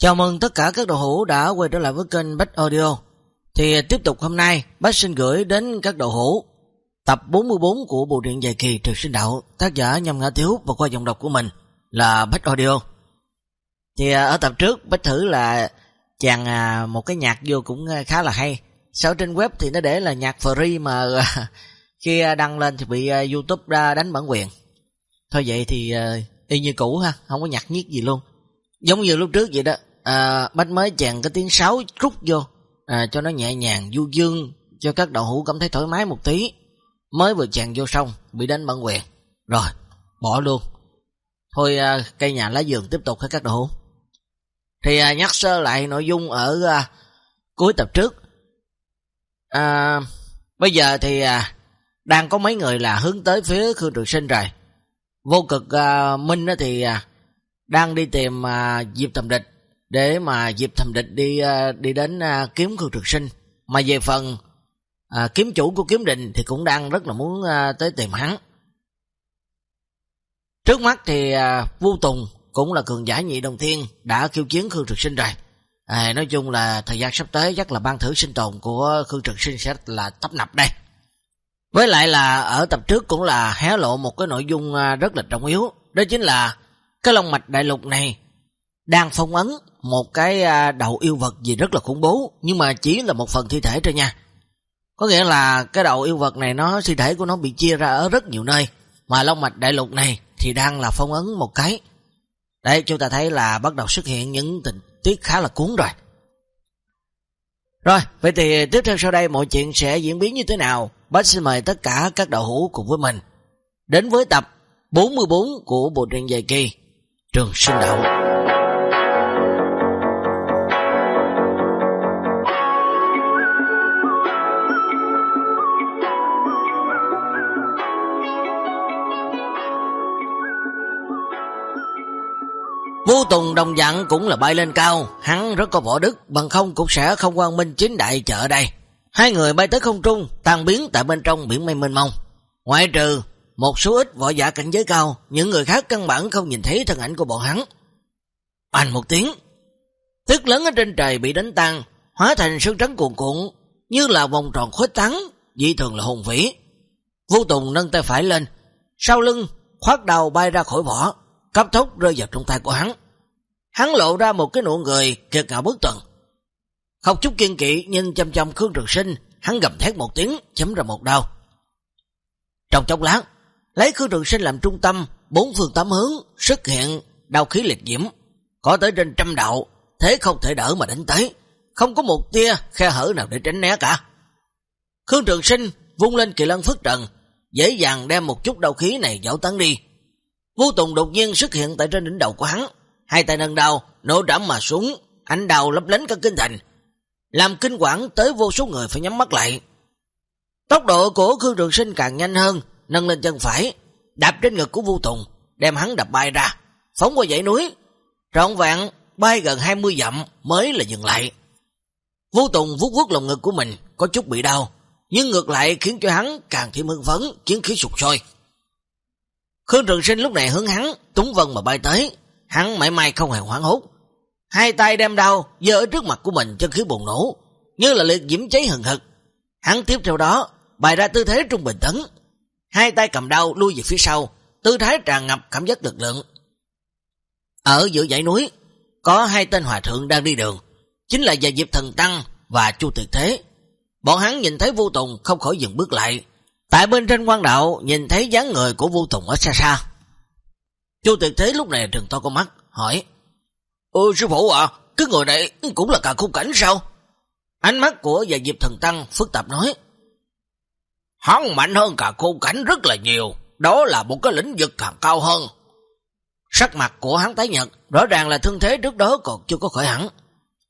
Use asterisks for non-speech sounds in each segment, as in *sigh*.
Chào mừng tất cả các đầu hữu đã quay trở lại với kênh Bách Audio. Thì tiếp tục hôm nay, Bách xin gửi đến các đầu hữu tập 44 của bộ truyện dài kỳ Trực Sinh Đạo, tác giả Nhâm Ngã Tiếu và qua dòng đọc của mình là Bách Audio. Thì à, ở tập trước, Bách thử là chàng à, một cái nhạc vô cũng à, khá là hay. Sau trên web thì nó để là nhạc free mà *laughs* khi đăng lên thì bị YouTube ra đánh bản quyền. Thôi vậy thì y như cũ ha, không có nhạc nhiếc gì luôn. Giống như lúc trước vậy đó, à, Bách mới chàng cái tiếng sáo rút vô à, cho nó nhẹ nhàng, du dương, cho các đầu hữu cảm thấy thoải mái một tí. Mới vừa chàng vô xong, bị đánh bận quyền. Rồi, bỏ luôn. Thôi à, cây nhà lá giường tiếp tục hết các đầu hữu. Thì à, nhắc sơ lại nội dung ở à, cuối tập trước. À, bây giờ thì à, đang có mấy người là hướng tới phía Khương Trường Sinh rồi. Vô cực à, Minh thì à, đang đi tìm à, Diệp tầm Địch để mà Diệp Thầm Địch đi à, đi đến à, kiếm Khương Trực Sinh. Mà về phần à, kiếm chủ của kiếm định thì cũng đang rất là muốn à, tới tìm hắn. Trước mắt thì à, Vu Tùng cũng là cường giả nhị đồng thiên đã kêu chiến Khương Trực Sinh rồi. À, nói chung là thời gian sắp tới chắc là ban thử sinh tồn của Khương Trực Sinh sẽ là tấp nập đây. Với lại là ở tập trước cũng là hé lộ một cái nội dung à, rất là trọng yếu. Đó chính là cái lông mạch đại lục này đang phong ấn một cái à, đầu yêu vật gì rất là khủng bố, nhưng mà chỉ là một phần thi thể thôi nha. Có nghĩa là cái đầu yêu vật này nó thi thể của nó bị chia ra ở rất nhiều nơi, mà long mạch đại lục này thì đang là phong ấn một cái. Đấy, chúng ta thấy là bắt đầu xuất hiện những tình tiết khá là cuốn rồi. Rồi, vậy thì tiếp theo sau đây mọi chuyện sẽ diễn biến như thế nào? Bác xin mời tất cả các đạo hữu cùng với mình đến với tập 44 của bộ truyện dài kỳ Trường Sinh Đạo. Vô Tùng đồng dạng cũng là bay lên cao, hắn rất có võ đức, bằng không cũng sẽ không quan minh chính đại chợ đây. Hai người bay tới không trung, tan biến tại bên trong biển mây mênh mông. Ngoại trừ một số ít võ giả cảnh giới cao, những người khác căn bản không nhìn thấy thân ảnh của bọn hắn. Anh một tiếng, tức lớn ở trên trời bị đánh tan, hóa thành sương trắng cuồn cuộn, như là vòng tròn khuếch tán, dị thường là hùng vĩ. Vô Tùng nâng tay phải lên, sau lưng khoát đầu bay ra khỏi vỏ, cấp tốc rơi vào trong tay của hắn. Hắn lộ ra một cái nụ cười kiệt ngạo bất tuần. Không chút kiên kỵ nhìn chăm chăm Khương Trường Sinh, hắn gầm thét một tiếng, chấm ra một đau. Trong chốc lát, lấy Khương Trường Sinh làm trung tâm, bốn phương tám hướng xuất hiện đau khí liệt diễm, có tới trên trăm đạo, thế không thể đỡ mà đánh tới, không có một tia khe hở nào để tránh né cả. Khương Trường Sinh vung lên kỳ lân phức trần, dễ dàng đem một chút đau khí này dẫu tán đi. Vô Tùng đột nhiên xuất hiện tại trên đỉnh đầu của hắn, hai tay nâng đầu, nổ trảm mà xuống, ánh đầu lấp lánh cả kinh thành, làm kinh quản tới vô số người phải nhắm mắt lại. Tốc độ của Khương Trường Sinh càng nhanh hơn, nâng lên chân phải, đạp trên ngực của Vũ Tùng, đem hắn đập bay ra, phóng qua dãy núi, trọn vẹn bay gần 20 dặm mới là dừng lại. Vũ Tùng vuốt vuốt lồng ngực của mình, có chút bị đau, nhưng ngược lại khiến cho hắn càng thêm hưng phấn, chiến khí sụt sôi. Khương Trường Sinh lúc này hướng hắn, túng vân mà bay tới, hắn mãi may không hề hoảng hốt. Hai tay đem đau, dơ ở trước mặt của mình chân khí bùng nổ, như là liệt diễm cháy hừng hực. Hắn tiếp theo đó, bày ra tư thế trung bình tấn. Hai tay cầm đau lui về phía sau, tư thái tràn ngập cảm giác lực lượng. Ở giữa dãy núi, có hai tên hòa thượng đang đi đường, chính là Gia Diệp Thần Tăng và Chu Tuyệt Thế. Bọn hắn nhìn thấy vô tùng không khỏi dừng bước lại. Tại bên trên quan đạo nhìn thấy dáng người của vô tùng ở xa xa. Chu Tuyệt Thế lúc này trừng to con mắt, hỏi Ôi sư phụ à, cái người này cũng là cả khung cảnh sao? Ánh mắt của Gia Diệp Thần Tăng phức tạp nói Hắn mạnh hơn cả khung cảnh rất là nhiều, đó là một cái lĩnh vực càng cao hơn. Sắc mặt của hắn tái nhật, rõ ràng là thương thế trước đó còn chưa có khỏi hẳn.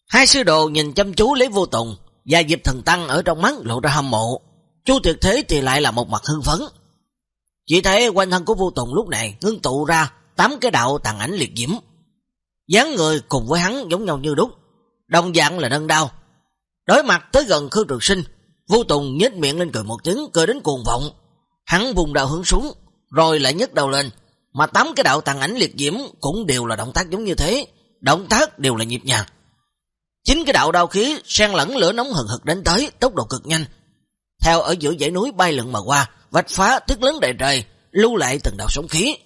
Hai sư đồ nhìn chăm chú lấy vô tùng, Gia Diệp Thần Tăng ở trong mắt lộ ra hâm mộ chú Tuyệt Thế thì lại là một mặt hưng phấn. Chỉ thấy quanh thân của vô tùng lúc này ngưng tụ ra tám cái đạo tàn ảnh liệt diễm. dáng người cùng với hắn giống nhau như đúc, đồng dạng là nâng đau. Đối mặt tới gần Khương Trường Sinh, vô tùng nhếch miệng lên cười một tiếng, cười đến cuồng vọng. Hắn vùng đạo hướng xuống, rồi lại nhấc đầu lên, mà tám cái đạo tàn ảnh liệt diễm cũng đều là động tác giống như thế, động tác đều là nhịp nhàng. Chính cái đạo đao khí xen lẫn lửa nóng hừng hực đến tới, tốc độ cực nhanh. Theo ở giữa dãy núi bay lượn mà qua, vạch phá thức lớn đầy trời, lưu lại từng đạo sóng khí.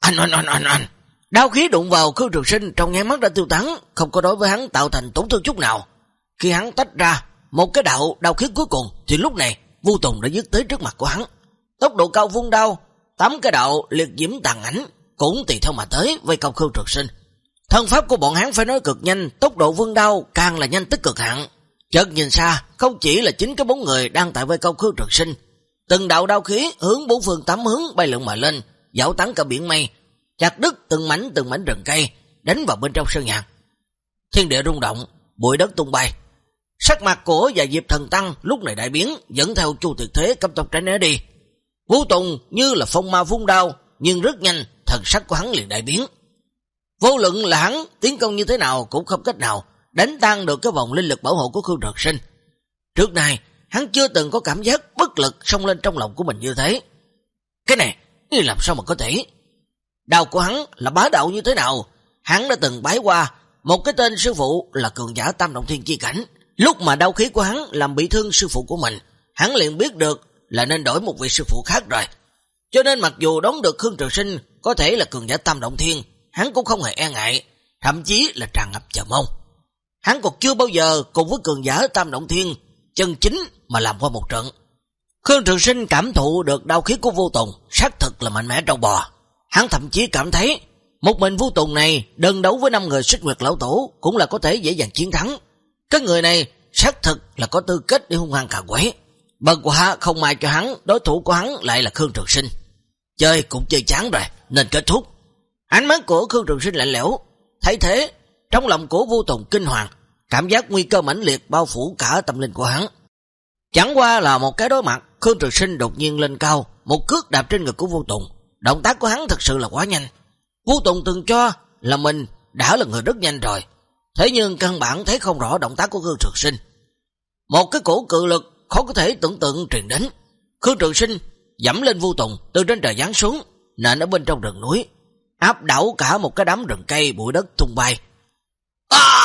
Anh anh anh anh anh. Đao khí đụng vào Khương Trường Sinh trong nháy mắt đã tiêu tán, không có đối với hắn tạo thành tổn thương chút nào. Khi hắn tách ra một cái đạo đao khí cuối cùng thì lúc này Vu Tùng đã dứt tới trước mặt của hắn. Tốc độ cao vung đao, tám cái đạo liệt diễm tàn ảnh cũng tùy theo mà tới vây công Khương Trường Sinh. Thân pháp của bọn hắn phải nói cực nhanh, tốc độ vương đao càng là nhanh tích cực hạn. Chợt nhìn xa, không chỉ là chính cái bóng người đang tại vây câu Khương Trường Sinh, từng đạo đao khí hướng bốn phương tám hướng bay lượn mà lên, dạo tán cả biển mây, chặt đứt từng mảnh từng mảnh rừng cây, đánh vào bên trong sơn nhạc. Thiên địa rung động, bụi đất tung bay. Sắc mặt của và Diệp Thần Tăng lúc này đại biến, dẫn theo chu tuyệt thế cấp tốc tránh né đi. Vũ Tùng như là phong ma vung đao, nhưng rất nhanh, thần sắc của hắn liền đại biến. Vô luận là hắn tiến công như thế nào cũng không cách nào đánh tan được cái vòng linh lực bảo hộ của Khương trật Sinh. Trước này, hắn chưa từng có cảm giác bất lực xông lên trong lòng của mình như thế. Cái này, như làm sao mà có thể? Đào của hắn là bá đạo như thế nào? Hắn đã từng bái qua một cái tên sư phụ là cường giả tam động thiên chi cảnh. Lúc mà đau khí của hắn làm bị thương sư phụ của mình, hắn liền biết được là nên đổi một vị sư phụ khác rồi. Cho nên mặc dù đón được Khương Trường Sinh có thể là cường giả tam động thiên, hắn cũng không hề e ngại, thậm chí là tràn ngập chờ mong. Hắn còn chưa bao giờ cùng với cường giả tam động thiên chân chính mà làm qua một trận. Khương Trường Sinh cảm thụ được đau khí của vô tùng, xác thực là mạnh mẽ trong bò. Hắn thậm chí cảm thấy một mình vô tùng này đơn đấu với năm người xuất nguyệt lão tổ cũng là có thể dễ dàng chiến thắng. Cái người này xác thực là có tư cách để hung hăng cả quấy. Bần quả không mai cho hắn, đối thủ của hắn lại là Khương Trường Sinh. Chơi cũng chơi chán rồi, nên kết thúc. Ánh mắt của Khương Trường Sinh lạnh lẽo, thấy thế, trong lòng của vô tùng kinh hoàng, cảm giác nguy cơ mãnh liệt bao phủ cả tâm linh của hắn. Chẳng qua là một cái đối mặt, Khương Trường Sinh đột nhiên lên cao, một cước đạp trên ngực của vô tùng. Động tác của hắn thật sự là quá nhanh. Vô tùng từng cho là mình đã là người rất nhanh rồi. Thế nhưng căn bản thấy không rõ động tác của Khương Trường Sinh. Một cái cổ cự lực khó có thể tưởng tượng truyền đến. Khương Trường Sinh dẫm lên vô tùng từ trên trời giáng xuống, nện ở bên trong rừng núi, áp đảo cả một cái đám rừng cây bụi đất tung bay. À!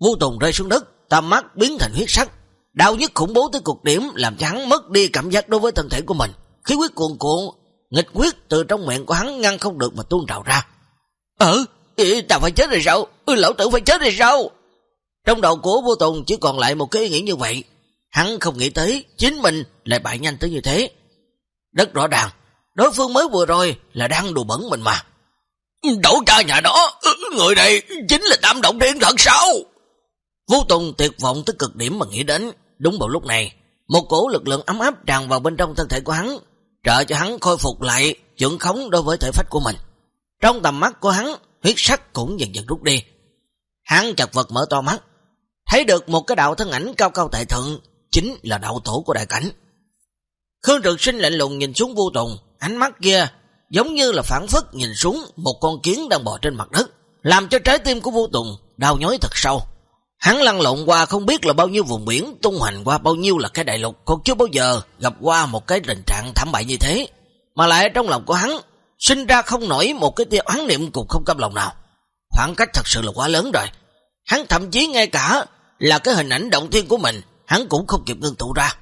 Vô tùng rơi xuống đất, tầm mắt biến thành huyết sắc, đau nhất khủng bố tới cực điểm làm cho hắn mất đi cảm giác đối với thân thể của mình. Khí huyết cuồn cuộn, nghịch huyết từ trong miệng của hắn ngăn không được mà tuôn trào ra. Ờ, ừ, ta phải chết rồi sao? Ừ, lão tử phải chết rồi sao? Trong đầu của vô tùng chỉ còn lại một cái ý nghĩ như vậy. Hắn không nghĩ tới chính mình lại bại nhanh tới như thế. Rất rõ ràng, đối phương mới vừa rồi là đang đùa bẩn mình mà. Đổ cha nhà đó, ừ, người này chính là tam động thiên thật sao? Vũ Tùng tuyệt vọng tới cực điểm mà nghĩ đến. Đúng vào lúc này, một cổ lực lượng ấm áp tràn vào bên trong thân thể của hắn, trợ cho hắn khôi phục lại chuẩn khống đối với thể phách của mình. Trong tầm mắt của hắn, huyết sắc cũng dần dần rút đi. Hắn chật vật mở to mắt, thấy được một cái đạo thân ảnh cao cao tại thượng, chính là đạo tổ của đại cảnh. Khương Trực Sinh lạnh lùng nhìn xuống vô tùng, ánh mắt kia giống như là phản phất nhìn xuống một con kiến đang bò trên mặt đất, làm cho trái tim của Vũ tùng đau nhói thật sâu. Hắn lăn lộn qua không biết là bao nhiêu vùng biển, tung hành qua bao nhiêu là cái đại lục, còn chưa bao giờ gặp qua một cái tình trạng thảm bại như thế. Mà lại trong lòng của hắn, sinh ra không nổi một cái tiêu oán niệm cùng không căm lòng nào. Khoảng cách thật sự là quá lớn rồi. Hắn thậm chí ngay cả là cái hình ảnh động thiên của mình, hắn cũng không kịp ngưng tụ ra.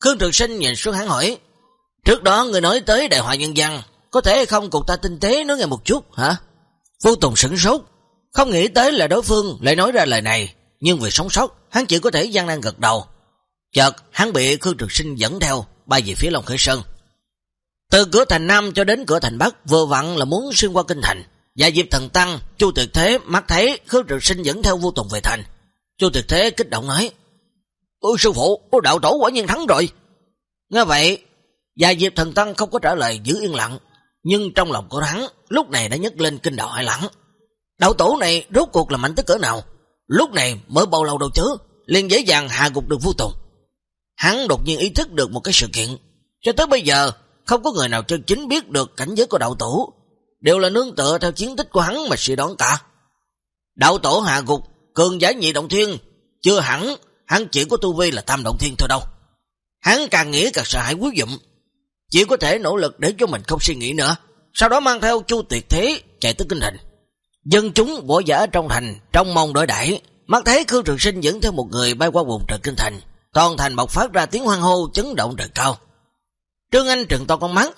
Khương Trường Sinh nhìn xuống hắn hỏi, trước đó người nói tới đại hòa nhân dân, có thể không cục ta tinh tế nói nghe một chút, hả? Vô Tùng sửng sốt, không nghĩ tới là đối phương lại nói ra lời này, nhưng vì sống sót, hắn chỉ có thể gian nan gật đầu. Chợt, hắn bị Khương Trực Sinh dẫn theo, bay về phía Long Khởi Sơn. Từ cửa thành Nam cho đến cửa thành Bắc, vừa vặn là muốn xuyên qua kinh thành. Và Diệp Thần Tăng, Chu Tuyệt Thế mắt thấy Khương Trực Sinh dẫn theo vô tùng về thành. Chu Tuyệt Thế kích động nói, Ôi sư phụ, đạo tổ quả nhiên thắng rồi. Nghe vậy, và Diệp Thần Tăng không có trả lời giữ yên lặng, nhưng trong lòng của hắn lúc này đã nhấc lên kinh đạo hải lặng. Đạo tổ này rốt cuộc là mạnh tới cỡ nào? Lúc này mới bao lâu đâu chứ, liền dễ dàng hạ gục được vô tùng. Hắn đột nhiên ý thức được một cái sự kiện. Cho tới bây giờ, không có người nào chân chính biết được cảnh giới của đạo tổ. Đều là nương tựa theo chiến tích của hắn mà suy đoán cả. Đạo tổ hạ gục, cường giải nhị động thiên, chưa hẳn, hắn chỉ có tu vi là tam động thiên thôi đâu. Hắn càng nghĩ càng sợ hãi quý dụng. Chỉ có thể nỗ lực để cho mình không suy nghĩ nữa. Sau đó mang theo chu tuyệt thế chạy tới kinh thành. Dân chúng võ giả trong thành, trong mong đổi đẩy, mắt thấy Khương Trường Sinh dẫn theo một người bay qua vùng trời kinh thành, toàn thành bộc phát ra tiếng hoang hô chấn động trời cao. Trương Anh trừng to con mắt,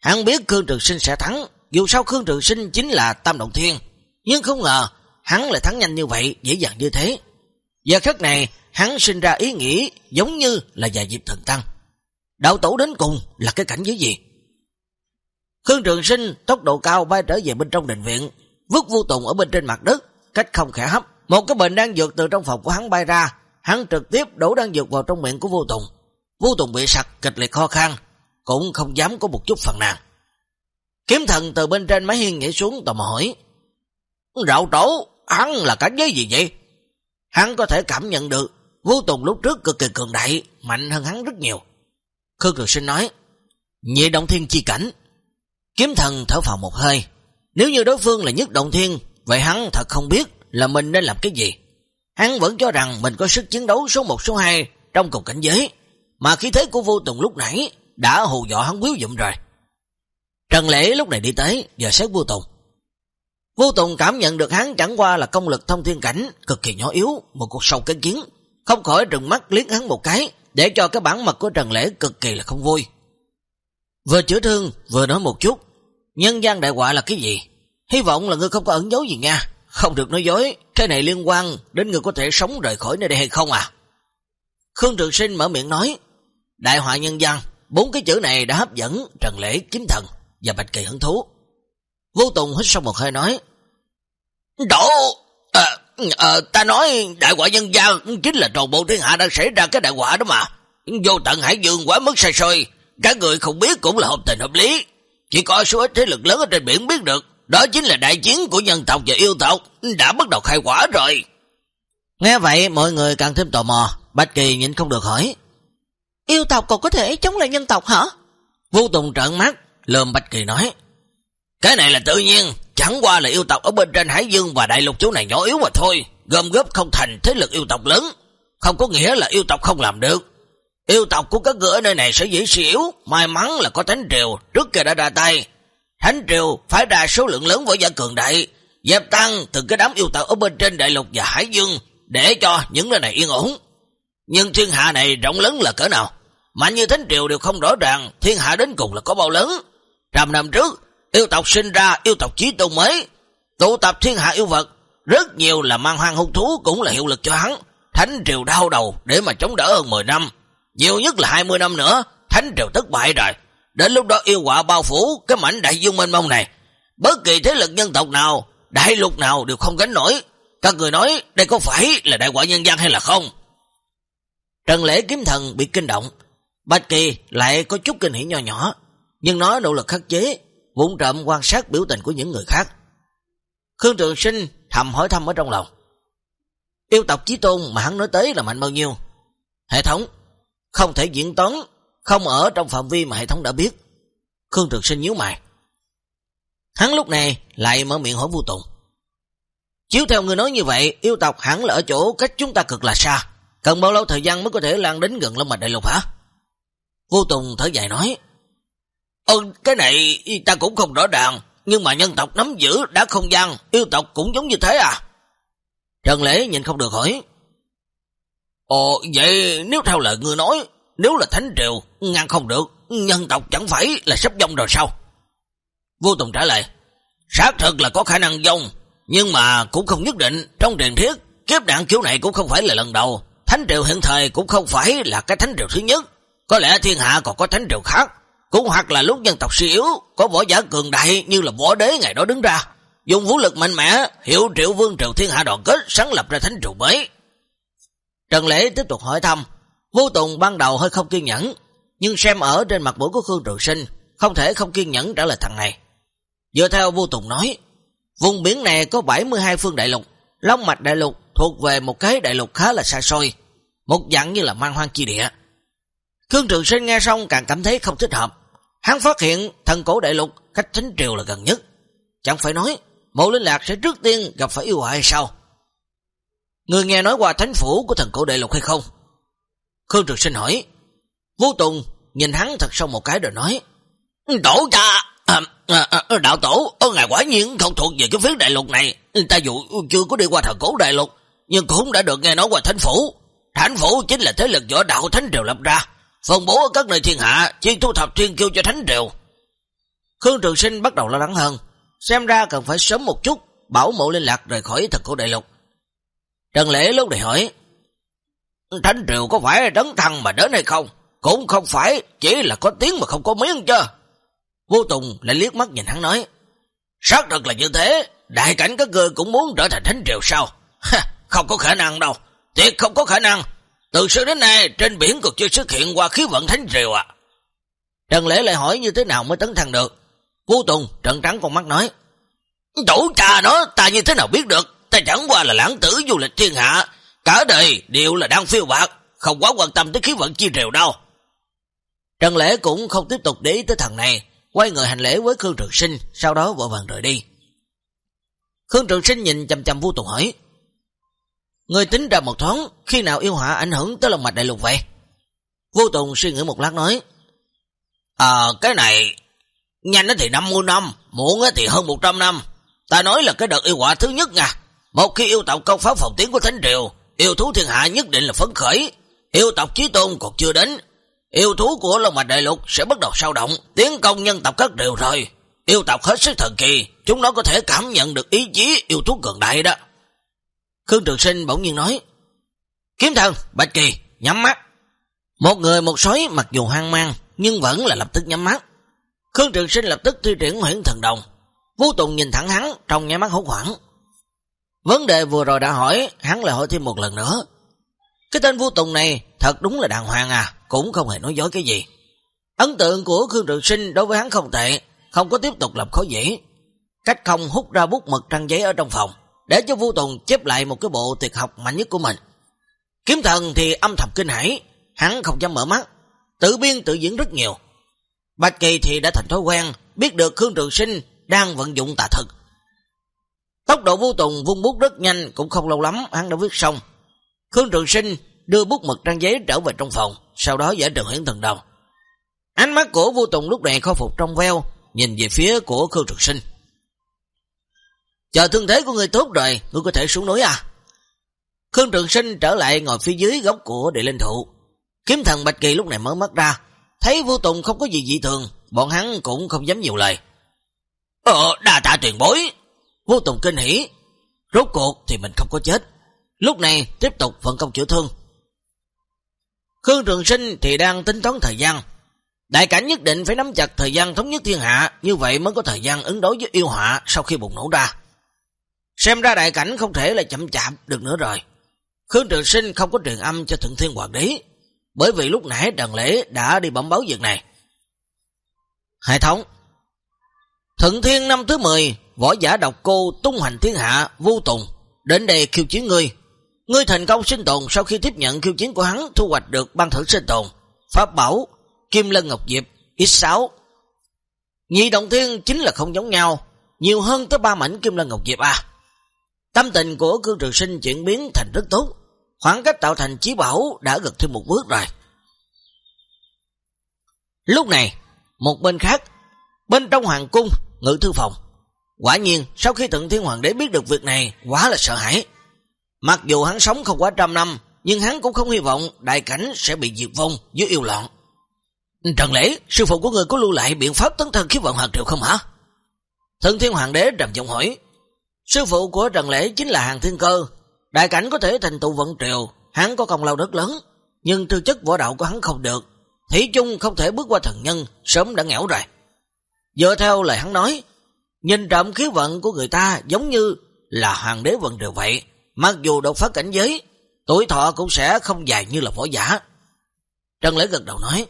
hắn biết Khương Trường Sinh sẽ thắng, dù sao Khương Trường Sinh chính là Tam Động Thiên, nhưng không ngờ hắn lại thắng nhanh như vậy, dễ dàng như thế. Giờ khắc này, hắn sinh ra ý nghĩ giống như là già dịp thần tăng. Đạo tổ đến cùng là cái cảnh giới gì? Khương Trường Sinh tốc độ cao bay trở về bên trong đình viện, vứt vô tùng ở bên trên mặt đất, cách không khẽ hấp. Một cái bệnh đang dược từ trong phòng của hắn bay ra, hắn trực tiếp đổ đang dược vào trong miệng của vô tùng. Vô tùng bị sặc kịch liệt khó khăn, cũng không dám có một chút phần nào. Kiếm thần từ bên trên máy hiên nhảy xuống tò mò hỏi. Rạo tổ, hắn là cảnh giới gì vậy? Hắn có thể cảm nhận được vô tùng lúc trước cực kỳ cường đại, mạnh hơn hắn rất nhiều. Khương Trường Sinh nói, nhị động thiên chi cảnh. Kiếm thần thở vào một hơi. Nếu như đối phương là nhất động thiên, vậy hắn thật không biết là mình nên làm cái gì. Hắn vẫn cho rằng mình có sức chiến đấu số 1 số 2 trong cùng cảnh giới, mà khí thế của vô tùng lúc nãy đã hù dọa hắn quyếu dụng rồi. Trần Lễ lúc này đi tới, giờ xét vô tùng. Vô tùng cảm nhận được hắn chẳng qua là công lực thông thiên cảnh, cực kỳ nhỏ yếu, một cuộc sâu cái kiến, không khỏi trừng mắt liếc hắn một cái, để cho cái bản mặt của Trần Lễ cực kỳ là không vui. Vừa chữa thương, vừa nói một chút, nhân gian đại họa là cái gì? Hy vọng là ngươi không có ẩn dấu gì nha, không được nói dối, cái này liên quan đến người có thể sống rời khỏi nơi đây hay không à? Khương Trường Sinh mở miệng nói, đại họa nhân gian, bốn cái chữ này đã hấp dẫn Trần Lễ, Kiếm Thần và Bạch Kỳ hứng thú. Vô Tùng hít sau một hơi nói, Đổ, à, à, ta nói đại quả nhân gian chính là toàn bộ thiên hạ đang xảy ra cái đại quả đó mà. Vô tận hải dương quá mức sai sôi, các người không biết cũng là hợp tình hợp lý. Chỉ có số ít thế lực lớn ở trên biển biết được, đó chính là đại chiến của nhân tộc và yêu tộc, đã bắt đầu khai quả rồi. Nghe vậy mọi người càng thêm tò mò, Bạch Kỳ nhìn không được hỏi. Yêu tộc còn có thể chống lại nhân tộc hả? Vô Tùng trợn mắt, lườm Bạch Kỳ nói. Cái này là tự nhiên, chẳng qua là yêu tộc ở bên trên Hải Dương và đại lục chỗ này nhỏ yếu mà thôi, gom góp không thành thế lực yêu tộc lớn, không có nghĩa là yêu tộc không làm được. Yêu tộc của các người ở nơi này sẽ dễ xỉu, may mắn là có Thánh Triều, trước kia đã ra tay. Thánh Triều phải ra số lượng lớn võ giả cường đại, dẹp tăng từ cái đám yêu tộc ở bên trên đại lục và Hải Dương, để cho những nơi này yên ổn. Nhưng thiên hạ này rộng lớn là cỡ nào? Mạnh như Thánh Triều đều không rõ ràng, thiên hạ đến cùng là có bao lớn. Trăm năm trước, Yêu tộc sinh ra yêu tộc chí tôn mới, tụ tập thiên hạ yêu vật, rất nhiều là mang hoang hung thú cũng là hiệu lực cho hắn. Thánh triều đau đầu để mà chống đỡ hơn 10 năm, nhiều nhất là 20 năm nữa, thánh triều thất bại rồi. Đến lúc đó yêu quả bao phủ cái mảnh đại dương mênh mông này. Bất kỳ thế lực nhân tộc nào, đại lục nào đều không gánh nổi. Các người nói đây có phải là đại quả nhân dân hay là không? Trần lễ kiếm thần bị kinh động. Bạch Kỳ lại có chút kinh hỉ nhỏ nhỏ, nhưng nó nỗ lực khắc chế, vụng trộm quan sát biểu tình của những người khác. Khương Trường Sinh thầm hỏi thăm ở trong lòng. Yêu tộc Chí Tôn mà hắn nói tới là mạnh bao nhiêu? Hệ thống, không thể diễn toán, không ở trong phạm vi mà hệ thống đã biết. Khương Trường Sinh nhíu mày. Hắn lúc này lại mở miệng hỏi Vu Tùng. Chiếu theo người nói như vậy, yêu tộc hẳn là ở chỗ cách chúng ta cực là xa. Cần bao lâu thời gian mới có thể lan đến gần Long Mạch Đại Lục hả? Vô Tùng thở dài nói. Ừ, cái này ta cũng không rõ ràng, nhưng mà nhân tộc nắm giữ đã không gian, yêu tộc cũng giống như thế à? Trần Lễ nhìn không được hỏi. Ồ, vậy nếu theo lời ngươi nói, nếu là thánh triều, ngăn không được, nhân tộc chẳng phải là sắp dông rồi sao? Vô Tùng trả lời, xác thực là có khả năng dông, nhưng mà cũng không nhất định, trong truyền thiết, kiếp nạn kiểu này cũng không phải là lần đầu, thánh triều hiện thời cũng không phải là cái thánh triều thứ nhất, có lẽ thiên hạ còn có thánh triều khác, cũng hoặc là lúc dân tộc suy yếu, có võ giả cường đại như là võ đế ngày đó đứng ra, dùng vũ lực mạnh mẽ, hiệu triệu vương triều thiên hạ đoàn kết, sáng lập ra thánh triều mới. Trần Lễ tiếp tục hỏi thăm, vô tùng ban đầu hơi không kiên nhẫn, nhưng xem ở trên mặt mũi của Khương Trường Sinh, không thể không kiên nhẫn trả lời thằng này. Dựa theo vô tùng nói, vùng biển này có 72 phương đại lục, Long Mạch đại lục thuộc về một cái đại lục khá là xa xôi, một dạng như là mang hoang chi địa. Khương Trường Sinh nghe xong càng cảm thấy không thích hợp, Hắn phát hiện thần cổ đại lục cách thánh triều là gần nhất. Chẳng phải nói, mộ linh lạc sẽ trước tiên gặp phải yêu họa hay sao? Người nghe nói qua thánh phủ của thần cổ đại lục hay không? Khương Trường Sinh hỏi. Vô Tùng nhìn hắn thật sâu một cái rồi nói. Tổ cha, À, à, à, à đạo tổ, ngài quả nhiên không thuộc về cái phía đại lục này. Ta dù chưa có đi qua thần cổ đại lục, nhưng cũng đã được nghe nói qua thánh phủ. Thánh phủ chính là thế lực võ đạo thánh triều lập ra, phân bố ở các nơi thiên hạ, chuyên thu thập thiên kiêu cho thánh triều. Khương Trường Sinh bắt đầu lo lắng hơn, xem ra cần phải sớm một chút bảo mộ liên lạc rời khỏi thần cổ đại lục. Trần Lễ lúc này hỏi, Thánh triều có phải đấng thăng mà đến hay không? Cũng không phải, chỉ là có tiếng mà không có miếng chứ. Vô Tùng lại liếc mắt nhìn hắn nói, Xác thật là như thế, đại cảnh các người cũng muốn trở thành thánh triều sao? *laughs* không có khả năng đâu, tuyệt không có khả năng. Từ xưa đến nay, trên biển còn chưa xuất hiện qua khí vận thánh rìu à. Trần Lễ lại hỏi như thế nào mới tấn thăng được. Cú Tùng trận trắng con mắt nói, Chủ cha nó, ta như thế nào biết được, ta chẳng qua là lãng tử du lịch thiên hạ, cả đời đều là đang phiêu bạc, không quá quan tâm tới khí vận chi rìu đâu. Trần Lễ cũng không tiếp tục để ý tới thằng này, quay người hành lễ với Khương Trường Sinh, sau đó vội vàng rời đi. Khương Trường Sinh nhìn chầm chầm Vu Tùng hỏi, Người tính ra một thoáng, khi nào yêu họa ảnh hưởng tới lòng mạch đại lục vậy? Vô Tùng suy nghĩ một lát nói, Ờ, cái này, nhanh thì 50 năm, muộn thì hơn 100 năm. Ta nói là cái đợt yêu họa thứ nhất nha. Một khi yêu tộc công pháp phòng tiến của Thánh Triều, yêu thú thiên hạ nhất định là phấn khởi. Yêu tộc chí tôn còn chưa đến, Yêu thú của Long Mạch Đại Lục sẽ bắt đầu sao động, tiến công nhân tộc các điều rồi. Yêu tộc hết sức thần kỳ, chúng nó có thể cảm nhận được ý chí yêu thú cường đại đó. Khương Trường Sinh bỗng nhiên nói, Kiếm thần, Bạch Kỳ, nhắm mắt. Một người một sói mặc dù hoang mang, nhưng vẫn là lập tức nhắm mắt. Khương Trường Sinh lập tức thi triển huyển thần đồng. Vũ Tùng nhìn thẳng hắn trong nháy mắt hốt hoảng. Vấn đề vừa rồi đã hỏi, hắn lại hỏi thêm một lần nữa. Cái tên Vũ Tùng này thật đúng là đàng hoàng à cũng không hề nói dối cái gì. Ấn tượng của Khương Trường Sinh đối với hắn không tệ, không có tiếp tục lập khó dễ. Cách không hút ra bút mực trang giấy ở trong phòng, để cho Vu Tùng chép lại một cái bộ tuyệt học mạnh nhất của mình. Kiếm thần thì âm thầm kinh hãi, hắn không dám mở mắt, tự biên tự diễn rất nhiều. Bạch Kỳ thì đã thành thói quen, biết được Khương Trường Sinh đang vận dụng tà thực. Tốc độ Vu Tùng vung bút rất nhanh, cũng không lâu lắm hắn đã viết xong. Khương Trường Sinh đưa bút mực trang giấy trở về trong phòng, sau đó giải trường hiển thần đầu. Ánh mắt của Vu Tùng lúc này khôi phục trong veo, nhìn về phía của Khương Trường Sinh. Chờ thương thế của người tốt rồi, ngươi có thể xuống núi à? Khương Trường Sinh trở lại ngồi phía dưới góc của địa linh thụ. Kiếm thần Bạch Kỳ lúc này mở mắt ra, thấy vô Tùng không có gì dị thường, bọn hắn cũng không dám nhiều lời. Ờ, đà tạ tuyển bối. vô Tùng kinh hỉ. Rốt cuộc thì mình không có chết. Lúc này tiếp tục vận công chữa thương. Khương Trường Sinh thì đang tính toán thời gian. Đại cảnh nhất định phải nắm chặt thời gian thống nhất thiên hạ, như vậy mới có thời gian ứng đối với yêu họa sau khi bùng nổ ra. Xem ra đại cảnh không thể là chậm chạp được nữa rồi. Khương Trường Sinh không có truyền âm cho Thượng Thiên Hoàng Đế, bởi vì lúc nãy Đần Lễ đã đi bẩm báo việc này. Hệ thống Thượng Thiên năm thứ 10, võ giả độc cô tung hành thiên hạ, vô tùng, đến đây khiêu chiến ngươi, Ngươi thành công sinh tồn sau khi tiếp nhận khiêu chiến của hắn thu hoạch được ban thưởng sinh tồn, pháp bảo, kim lân ngọc diệp, X6. Nhị động thiên chính là không giống nhau, nhiều hơn tới ba mảnh kim lân ngọc diệp à. Tâm tình của cương trường sinh chuyển biến thành rất tốt, khoảng cách tạo thành chí bảo đã gần thêm một bước rồi. Lúc này, một bên khác, bên trong hoàng cung, ngự thư phòng, quả nhiên sau khi tận thiên hoàng đế biết được việc này quá là sợ hãi. Mặc dù hắn sống không quá trăm năm, nhưng hắn cũng không hy vọng đại cảnh sẽ bị diệt vong dưới yêu loạn. Trần Lễ, sư phụ của người có lưu lại biện pháp tấn thân khí vận hoàng triệu không hả? thượng thiên hoàng đế trầm giọng hỏi. Sư phụ của Trần Lễ chính là hàng thiên cơ. Đại cảnh có thể thành tụ vận triều, hắn có công lao rất lớn, nhưng tư chất võ đạo của hắn không được. Thủy chung không thể bước qua thần nhân, sớm đã nghẽo rồi. Dựa theo lời hắn nói, nhìn trộm khí vận của người ta giống như là hoàng đế vận triều vậy. Mặc dù đột phá cảnh giới, tuổi thọ cũng sẽ không dài như là võ giả. Trần Lễ gật đầu nói,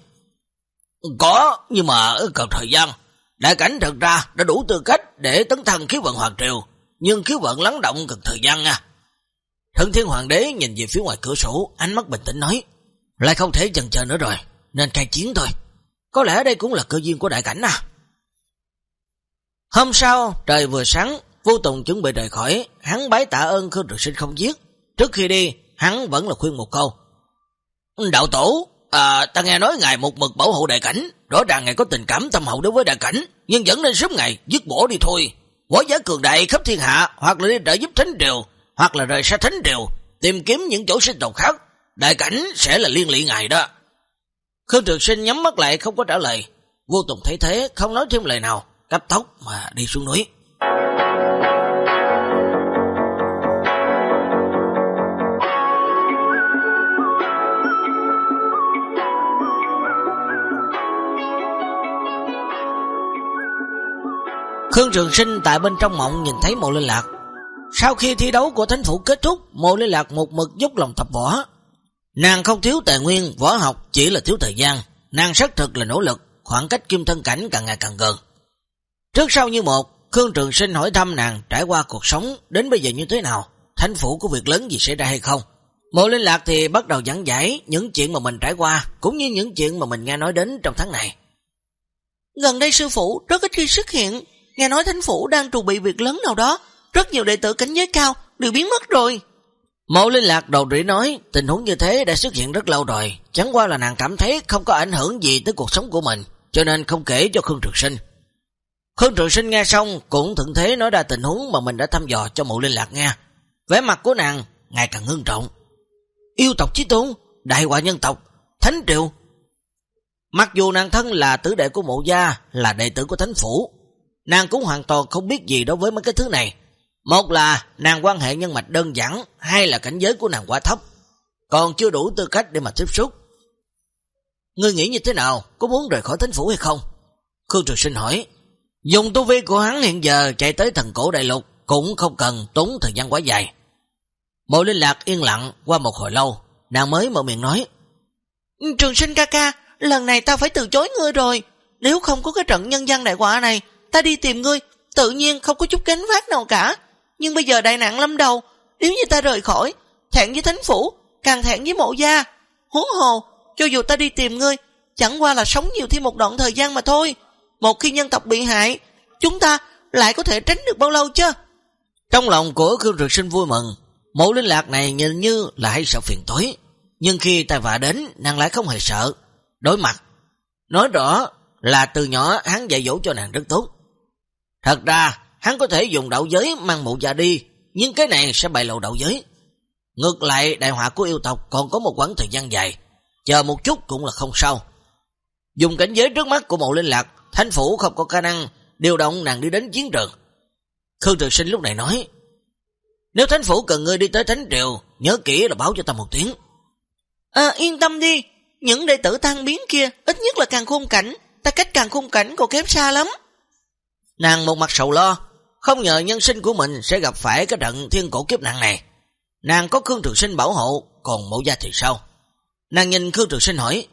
Có, nhưng mà cần thời gian. Đại cảnh thật ra đã đủ tư cách để tấn thần khí vận hoàng triều, nhưng khí vận lắng động cần thời gian nha. Thần thiên hoàng đế nhìn về phía ngoài cửa sổ, ánh mắt bình tĩnh nói, lại không thể chần chờ nữa rồi, nên khai chiến thôi. Có lẽ đây cũng là cơ duyên của đại cảnh à. Hôm sau, trời vừa sáng, Vô Tùng chuẩn bị rời khỏi, hắn bái tạ ơn Khương Trực Sinh không giết. Trước khi đi, hắn vẫn là khuyên một câu. Đạo tổ, à, ta nghe nói ngài một mực bảo hộ đại cảnh, rõ ràng ngài có tình cảm tâm hậu đối với đại cảnh, nhưng vẫn nên sớm ngài dứt bỏ đi thôi. Võ giá cường đại khắp thiên hạ, hoặc là đi trợ giúp thánh đều hoặc là rời xa thánh đều tìm kiếm những chỗ sinh tồn khác. Đại cảnh sẽ là liên lị ngài đó. Khương Trường Sinh nhắm mắt lại không có trả lời. Vô Tùng thấy thế, không nói thêm lời nào, cấp tốc mà đi xuống núi. Khương Trường Sinh tại bên trong mộng nhìn thấy mộ liên lạc. Sau khi thi đấu của thánh phủ kết thúc, mộ liên lạc một mực giúp lòng tập võ. Nàng không thiếu tài nguyên, võ học chỉ là thiếu thời gian. Nàng xác thực là nỗ lực, khoảng cách kim thân cảnh càng ngày càng gần. Trước sau như một, Khương Trường Sinh hỏi thăm nàng trải qua cuộc sống đến bây giờ như thế nào, thánh phủ có việc lớn gì xảy ra hay không. Mộ liên lạc thì bắt đầu giảng giải những chuyện mà mình trải qua, cũng như những chuyện mà mình nghe nói đến trong tháng này. Gần đây sư phụ rất ít khi xuất hiện, Nghe nói thánh phủ đang trù bị việc lớn nào đó, rất nhiều đệ tử cảnh giới cao đều biến mất rồi. Mộ liên lạc đầu rỉ nói, tình huống như thế đã xuất hiện rất lâu rồi, chẳng qua là nàng cảm thấy không có ảnh hưởng gì tới cuộc sống của mình, cho nên không kể cho Khương Trường Sinh. Khương Trường Sinh nghe xong cũng thuận thế nói ra tình huống mà mình đã thăm dò cho mộ liên lạc nghe. Vẻ mặt của nàng ngày càng ngưng trọng. Yêu tộc chí tôn, đại họa nhân tộc, thánh triệu. Mặc dù nàng thân là tử đệ của mộ gia, là đệ tử của thánh phủ, nàng cũng hoàn toàn không biết gì đối với mấy cái thứ này. Một là nàng quan hệ nhân mạch đơn giản, hai là cảnh giới của nàng quá thấp, còn chưa đủ tư cách để mà tiếp xúc. Ngươi nghĩ như thế nào? Có muốn rời khỏi thánh phủ hay không? Khương Trường Sinh hỏi. Dùng tu vi của hắn hiện giờ chạy tới thần cổ đại lục cũng không cần tốn thời gian quá dài. Mộ Linh Lạc yên lặng qua một hồi lâu, nàng mới mở miệng nói. Trường Sinh ca ca, lần này ta phải từ chối ngươi rồi. Nếu không có cái trận nhân dân đại quả này, ta đi tìm ngươi, tự nhiên không có chút gánh vác nào cả. Nhưng bây giờ đại nạn lâm đầu, nếu như ta rời khỏi, thẹn với thánh phủ, càng thẹn với mộ gia. Huống hồ, cho dù ta đi tìm ngươi, chẳng qua là sống nhiều thêm một đoạn thời gian mà thôi. Một khi nhân tộc bị hại, chúng ta lại có thể tránh được bao lâu chứ? Trong lòng của Khương Trực Sinh vui mừng, mẫu linh lạc này nhìn như là hay sợ phiền tối. Nhưng khi tai vạ đến, nàng lại không hề sợ. Đối mặt, nói rõ là từ nhỏ hắn dạy dỗ cho nàng rất tốt. Thật ra, hắn có thể dùng đạo giới mang mụ già đi, nhưng cái này sẽ bại lộ đạo giới. Ngược lại, đại họa của yêu tộc còn có một quãng thời gian dài, chờ một chút cũng là không sao. Dùng cảnh giới trước mắt của mộ linh lạc, thánh phủ không có khả năng điều động nàng đi đến chiến trường. Khương Trường Sinh lúc này nói, nếu thánh phủ cần ngươi đi tới thánh triều, nhớ kỹ là báo cho ta một tiếng. À, yên tâm đi, những đệ tử tan biến kia ít nhất là càng khôn cảnh, ta cách càng khôn cảnh còn kém xa lắm. Nàng một mặt sầu lo, không ngờ nhân sinh của mình sẽ gặp phải cái trận thiên cổ kiếp nặng này. Nàng có Khương Trường Sinh bảo hộ, còn mẫu gia thì sao? Nàng nhìn Khương Trường Sinh hỏi.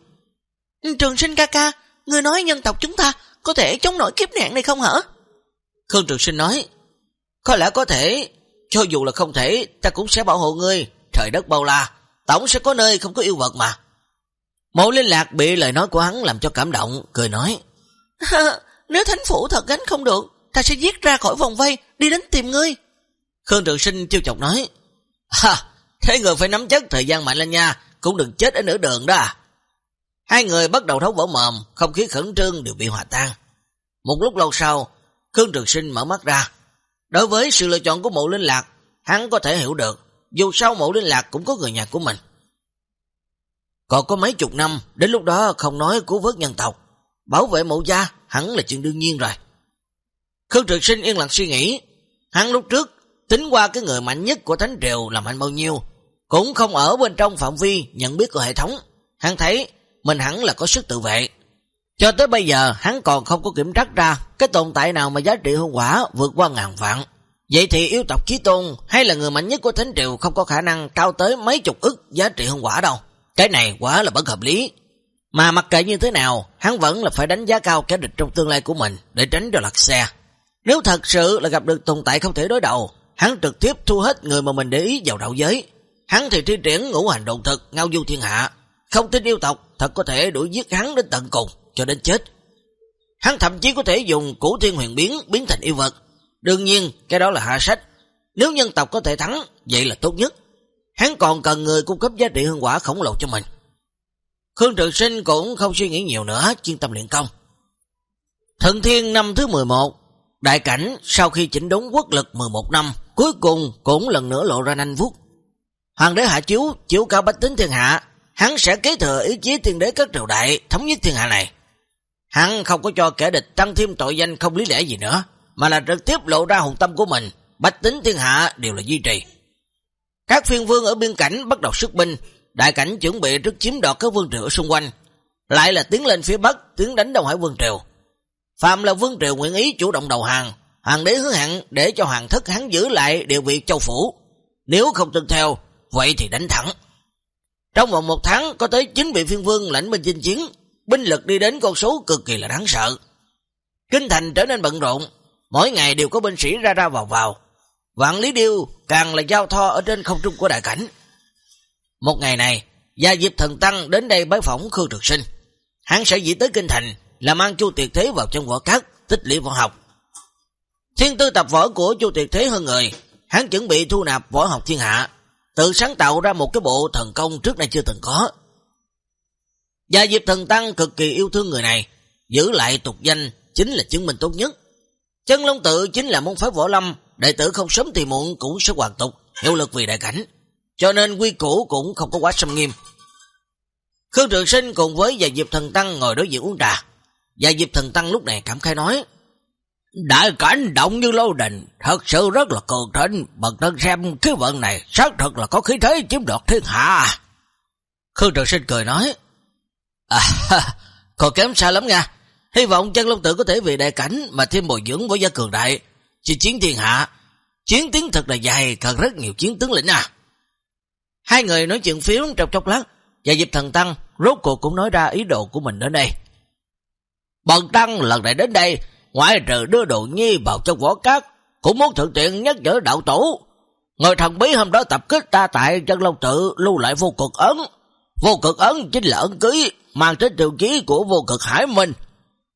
Trường Sinh ca ca, người nói nhân tộc chúng ta có thể chống nổi kiếp nạn này không hả? Khương Trường Sinh nói. Có lẽ có thể, cho dù là không thể, ta cũng sẽ bảo hộ ngươi. Trời đất bao la, tổng sẽ có nơi không có yêu vật mà. Mộ liên lạc bị lời nói của hắn làm cho cảm động, cười nói. *laughs* Nếu thánh phủ thật gánh không được, ta sẽ giết ra khỏi vòng vây, đi đến tìm ngươi. Khương Trường Sinh chiêu chọc nói, Ha, thế người phải nắm chất thời gian mạnh lên nha, cũng đừng chết ở nửa đường đó à. Hai người bắt đầu thấu vỡ mồm, không khí khẩn trương đều bị hòa tan. Một lúc lâu sau, Khương Trường Sinh mở mắt ra. Đối với sự lựa chọn của mộ linh lạc, hắn có thể hiểu được, dù sao mộ linh lạc cũng có người nhà của mình. Còn có mấy chục năm, đến lúc đó không nói cứu vớt nhân tộc, bảo vệ mộ gia hẳn là chuyện đương nhiên rồi. Khương Trực Sinh yên lặng suy nghĩ, hắn lúc trước tính qua cái người mạnh nhất của Thánh Triều làm mạnh bao nhiêu, cũng không ở bên trong phạm vi nhận biết của hệ thống. Hắn thấy mình hẳn là có sức tự vệ. Cho tới bây giờ hắn còn không có kiểm trắc ra cái tồn tại nào mà giá trị hương quả vượt qua ngàn vạn. Vậy thì yêu tộc Chí Tôn hay là người mạnh nhất của Thánh Triều không có khả năng cao tới mấy chục ức giá trị hương quả đâu. Cái này quá là bất hợp lý. Mà mặc kệ như thế nào, hắn vẫn là phải đánh giá cao kẻ địch trong tương lai của mình để tránh cho lật xe. Nếu thật sự là gặp được tồn tại không thể đối đầu, hắn trực tiếp thu hết người mà mình để ý vào đạo giới. Hắn thì thi triển ngũ hành đồn thực, ngao du thiên hạ. Không tin yêu tộc, thật có thể đuổi giết hắn đến tận cùng, cho đến chết. Hắn thậm chí có thể dùng củ thiên huyền biến, biến thành yêu vật. Đương nhiên, cái đó là hạ sách. Nếu nhân tộc có thể thắng, vậy là tốt nhất. Hắn còn cần người cung cấp giá trị hương quả khổng lồ cho mình. Khương Trường Sinh cũng không suy nghĩ nhiều nữa, chuyên tâm luyện công. Thần Thiên năm thứ 11, đại cảnh sau khi chỉnh đốn quốc lực 11 năm, cuối cùng cũng lần nữa lộ ra nanh vuốt. Hoàng đế hạ chiếu, chiếu cao bách tính thiên hạ, hắn sẽ kế thừa ý chí tiên đế các triều đại, thống nhất thiên hạ này. Hắn không có cho kẻ địch tăng thêm tội danh không lý lẽ gì nữa, mà là trực tiếp lộ ra hồn tâm của mình, bách tính thiên hạ đều là duy trì. Các phiên vương ở biên cảnh bắt đầu xuất binh, đại cảnh chuẩn bị trước chiếm đoạt các vương triều xung quanh, lại là tiến lên phía bắc, tiến đánh Đông Hải vương triều. Phạm là vương triều nguyện ý chủ động đầu hàng, hoàng đế hứa hẹn để cho hoàng thất hắn giữ lại địa vị châu phủ. Nếu không tuân theo, vậy thì đánh thẳng. Trong vòng một tháng có tới 9 vị phiên vương lãnh binh chinh chiến, binh lực đi đến con số cực kỳ là đáng sợ. Kinh thành trở nên bận rộn, mỗi ngày đều có binh sĩ ra ra vào vào. Vạn Lý Điêu càng là giao thoa ở trên không trung của đại cảnh. Một ngày này, Gia Diệp Thần Tăng đến đây bái phỏng Khương Trực Sinh. Hắn sẽ dĩ tới kinh thành, là mang Chu Tiệt Thế vào trong võ cát, tích lũy võ học. Thiên tư tập võ của Chu Tiệt Thế hơn người, hắn chuẩn bị thu nạp võ học thiên hạ, tự sáng tạo ra một cái bộ thần công trước nay chưa từng có. Gia Diệp Thần Tăng cực kỳ yêu thương người này, giữ lại tục danh chính là chứng minh tốt nhất. Chân Long Tự chính là môn phái võ lâm, đệ tử không sớm thì muộn cũng sẽ hoàn tục, hiệu lực vì đại cảnh, cho nên quy củ cũng không có quá xâm nghiêm. Khương Trường Sinh cùng với Gia Diệp Thần Tăng ngồi đối diện uống trà. Gia Diệp Thần Tăng lúc này cảm khai nói, Đại cảnh động như lâu đình, thật sự rất là cường thịnh, bậc thân xem cái vận này, xác thật là có khí thế chiếm đoạt thiên hạ. Khương Trường Sinh cười nói, À, *laughs* còn kém xa lắm nha. Hy vọng chân long tử có thể vì đại cảnh mà thêm bồi dưỡng với gia cường đại. Chỉ chiến thiên hạ. Chiến tiến thật là dài, cần rất nhiều chiến tướng lĩnh à. Hai người nói chuyện phiếu trong chốc lát, và dịp thần Tăng rốt cuộc cũng nói ra ý đồ của mình đến đây. Bần Tăng lần này đến đây, ngoại trừ đưa đồ nhi vào trong võ cát, cũng muốn thực tiện nhắc nhở đạo tổ. Người thần bí hôm đó tập kích ta tại chân long tự lưu lại vô cực ấn. Vô cực ấn chính là ấn ký, mang tới tiêu chí của vô cực hải minh.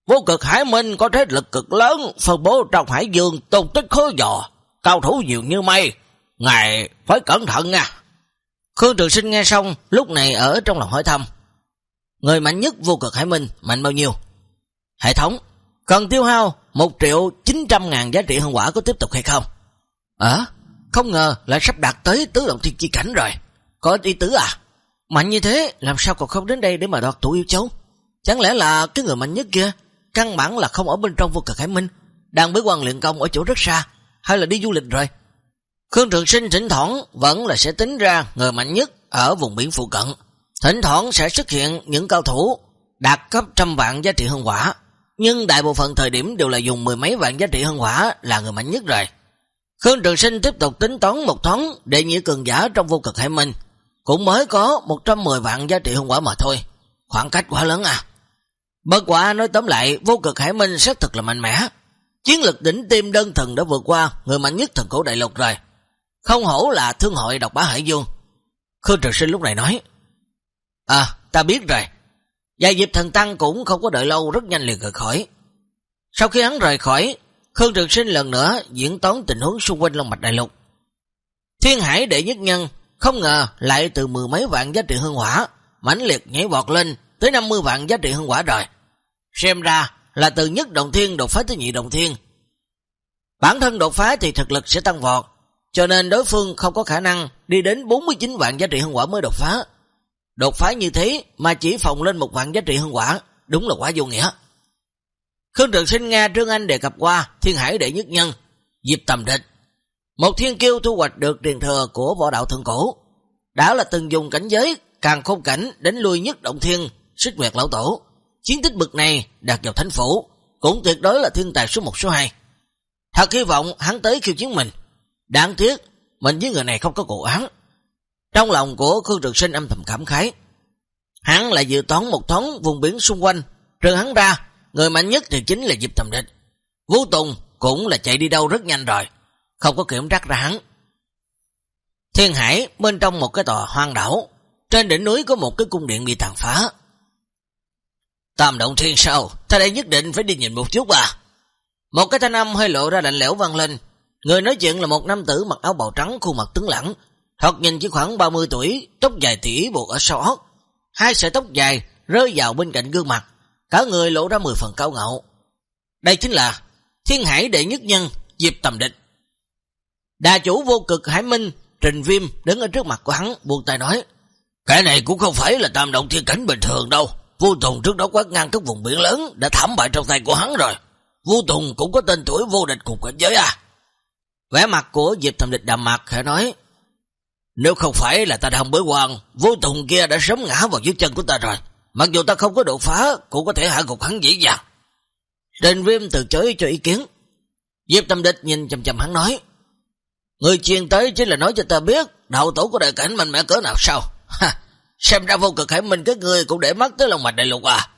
Vô cực hải minh có thế lực cực lớn, phân bố trong hải dương tôn tích khó dò, cao thủ nhiều như mây. Ngài phải cẩn thận nha. Khương Trường Sinh nghe xong, lúc này ở trong lòng hỏi thăm. Người mạnh nhất vô cực hải minh, mạnh bao nhiêu? Hệ thống, cần tiêu hao 1 triệu 900 ngàn giá trị hương quả có tiếp tục hay không? Ờ, không ngờ lại sắp đạt tới tứ động thiên chi cảnh rồi. Có ý tứ à? Mạnh như thế, làm sao còn không đến đây để mà đoạt tụ yêu cháu? Chẳng lẽ là cái người mạnh nhất kia, căn bản là không ở bên trong vô cực hải minh, đang bế quan luyện công ở chỗ rất xa, hay là đi du lịch rồi? Khương Trường Sinh thỉnh thoảng vẫn là sẽ tính ra người mạnh nhất ở vùng biển phụ cận. Thỉnh thoảng sẽ xuất hiện những cao thủ đạt cấp trăm vạn giá trị hương quả, nhưng đại bộ phận thời điểm đều là dùng mười mấy vạn giá trị hương quả là người mạnh nhất rồi. Khương Trường Sinh tiếp tục tính toán một thoáng để nhị cường giả trong vô cực hải minh, cũng mới có 110 vạn giá trị hương quả mà thôi. Khoảng cách quá lớn à. Bất quả nói tóm lại, vô cực hải minh xác thực là mạnh mẽ. Chiến lực đỉnh tim đơn thần đã vượt qua người mạnh nhất thần cổ đại lục rồi. Không hổ là thương hội độc bá hải dương. Khương Trường Sinh lúc này nói, À, ta biết rồi. Gia dịp thần Tăng cũng không có đợi lâu rất nhanh liền rời khỏi. Sau khi hắn rời khỏi, Khương Trường Sinh lần nữa diễn toán tình huống xung quanh Long Mạch Đại Lục. Thiên hải đệ nhất nhân không ngờ lại từ mười mấy vạn giá trị hương hỏa, mãnh liệt nhảy vọt lên tới 50 vạn giá trị hương hỏa rồi. Xem ra là từ nhất động thiên đột phá tới nhị động thiên. Bản thân đột phá thì thực lực sẽ tăng vọt, cho nên đối phương không có khả năng đi đến 49 vạn giá trị hương quả mới đột phá. Đột phá như thế mà chỉ phòng lên một vạn giá trị hương quả, đúng là quá vô nghĩa. Khương Trường Sinh Nga Trương Anh đề cập qua thiên hải đệ nhất nhân, dịp tầm địch. Một thiên kiêu thu hoạch được tiền thừa của võ đạo thượng cổ. Đã là từng dùng cảnh giới, càng không cảnh đến lui nhất động thiên, xích nguyệt lão tổ. Chiến tích bực này đạt vào thánh phủ, cũng tuyệt đối là thiên tài số 1 số 2. Thật hy vọng hắn tới khiêu chiến mình. Đáng tiếc, mình với người này không có cụ án. Trong lòng của Khương Trường Sinh âm thầm cảm khái. Hắn lại dự toán một thoáng vùng biển xung quanh, trừ hắn ra, người mạnh nhất thì chính là Diệp Thầm Địch. Vũ Tùng cũng là chạy đi đâu rất nhanh rồi không có kiểm trắc ra hắn. Thiên Hải bên trong một cái tòa hoang đảo, trên đỉnh núi có một cái cung điện bị tàn phá. Tam động thiên sao, ta đây nhất định phải đi nhìn một chút à. Một cái thanh âm hơi lộ ra lạnh lẽo vang lên, người nói chuyện là một nam tử mặc áo bào trắng khuôn mặt tướng lẳng, thoạt nhìn chỉ khoảng 30 tuổi, tóc dài tỉ buộc ở sau óc, hai sợi tóc dài rơi vào bên cạnh gương mặt, cả người lộ ra 10 phần cao ngạo. Đây chính là thiên hải đệ nhất nhân Diệp Tầm Địch. Đà chủ vô cực Hải Minh, Trình Viêm đứng ở trước mặt của hắn, buông tay nói, cái này cũng không phải là tam động thiên cảnh bình thường đâu. Vô Tùng trước đó quát ngang các vùng biển lớn đã thảm bại trong tay của hắn rồi. Vô Tùng cũng có tên tuổi vô địch cùng cảnh giới à. Vẻ mặt của Diệp Thầm Địch đàm mặt khẽ nói, nếu không phải là ta đang bới quan, vô Tùng kia đã sớm ngã vào dưới chân của ta rồi. Mặc dù ta không có đột phá, cũng có thể hạ gục hắn dễ dàng. Trình Viêm từ chối cho ý kiến. Diệp Tâm Địch nhìn chầm chầm hắn nói, Người truyền tới chính là nói cho ta biết đạo tổ của đại cảnh mạnh mẽ cỡ nào sao? Ha, xem ra vô cực hải minh các người cũng để mắt tới lòng mạch đại lục à.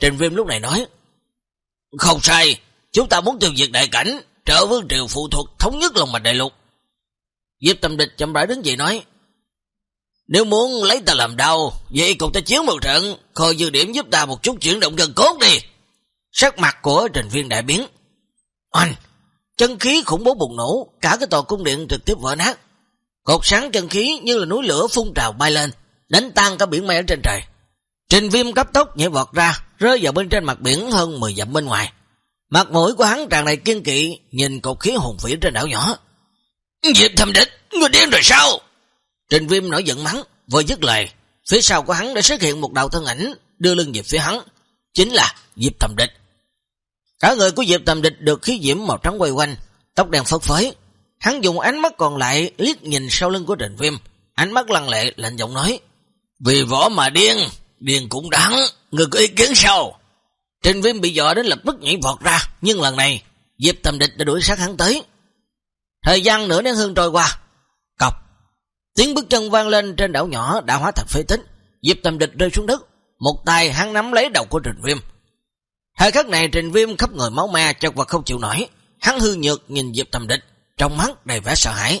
Trình Viêm lúc này nói, Không sai, chúng ta muốn tiêu diệt đại cảnh, trợ vương triều phụ thuộc thống nhất lòng mạch đại lục. Diệp Tâm Địch chậm rãi đứng dậy nói, Nếu muốn lấy ta làm đau, vậy cùng ta chiến một trận, coi dư điểm giúp ta một chút chuyển động gần cốt đi. Sắc mặt của Trình Viên đại biến. Anh, chân khí khủng bố bùng nổ, cả cái tòa cung điện trực tiếp vỡ nát. Cột sáng chân khí như là núi lửa phun trào bay lên, đánh tan cả biển mây ở trên trời. Trình viêm cấp tốc nhảy vọt ra, rơi vào bên trên mặt biển hơn 10 dặm bên ngoài. Mặt mũi của hắn tràn đầy kiên kỵ, nhìn cột khí hùng vĩ trên đảo nhỏ. Diệp thầm địch, người điên rồi sao? Trình viêm nổi giận mắng, vừa dứt lời, phía sau của hắn đã xuất hiện một đầu thân ảnh, đưa lưng về phía hắn. Chính là Diệp thầm địch. Cả người của Diệp thầm địch được khí diễm màu trắng quay quanh, tóc đen phất phới, Hắn dùng ánh mắt còn lại liếc nhìn sau lưng của Trình Viêm. Ánh mắt lăng lệ lạnh giọng nói. Vì võ mà điên, điên cũng đáng. Người có ý kiến sao? Trình Viêm bị dọa đến lập tức nhảy vọt ra. Nhưng lần này, Diệp Tầm Địch đã đuổi sát hắn tới. Thời gian nửa nén hương trôi qua. Cọc. Tiếng bước chân vang lên trên đảo nhỏ đã hóa thành phế tích. Diệp Tầm Địch rơi xuống đất. Một tay hắn nắm lấy đầu của Trình Viêm. Thời khắc này Trình Viêm khắp người máu me chật vật không chịu nổi. Hắn hư nhược nhìn Diệp Tầm Địch trong mắt đầy vẻ sợ hãi.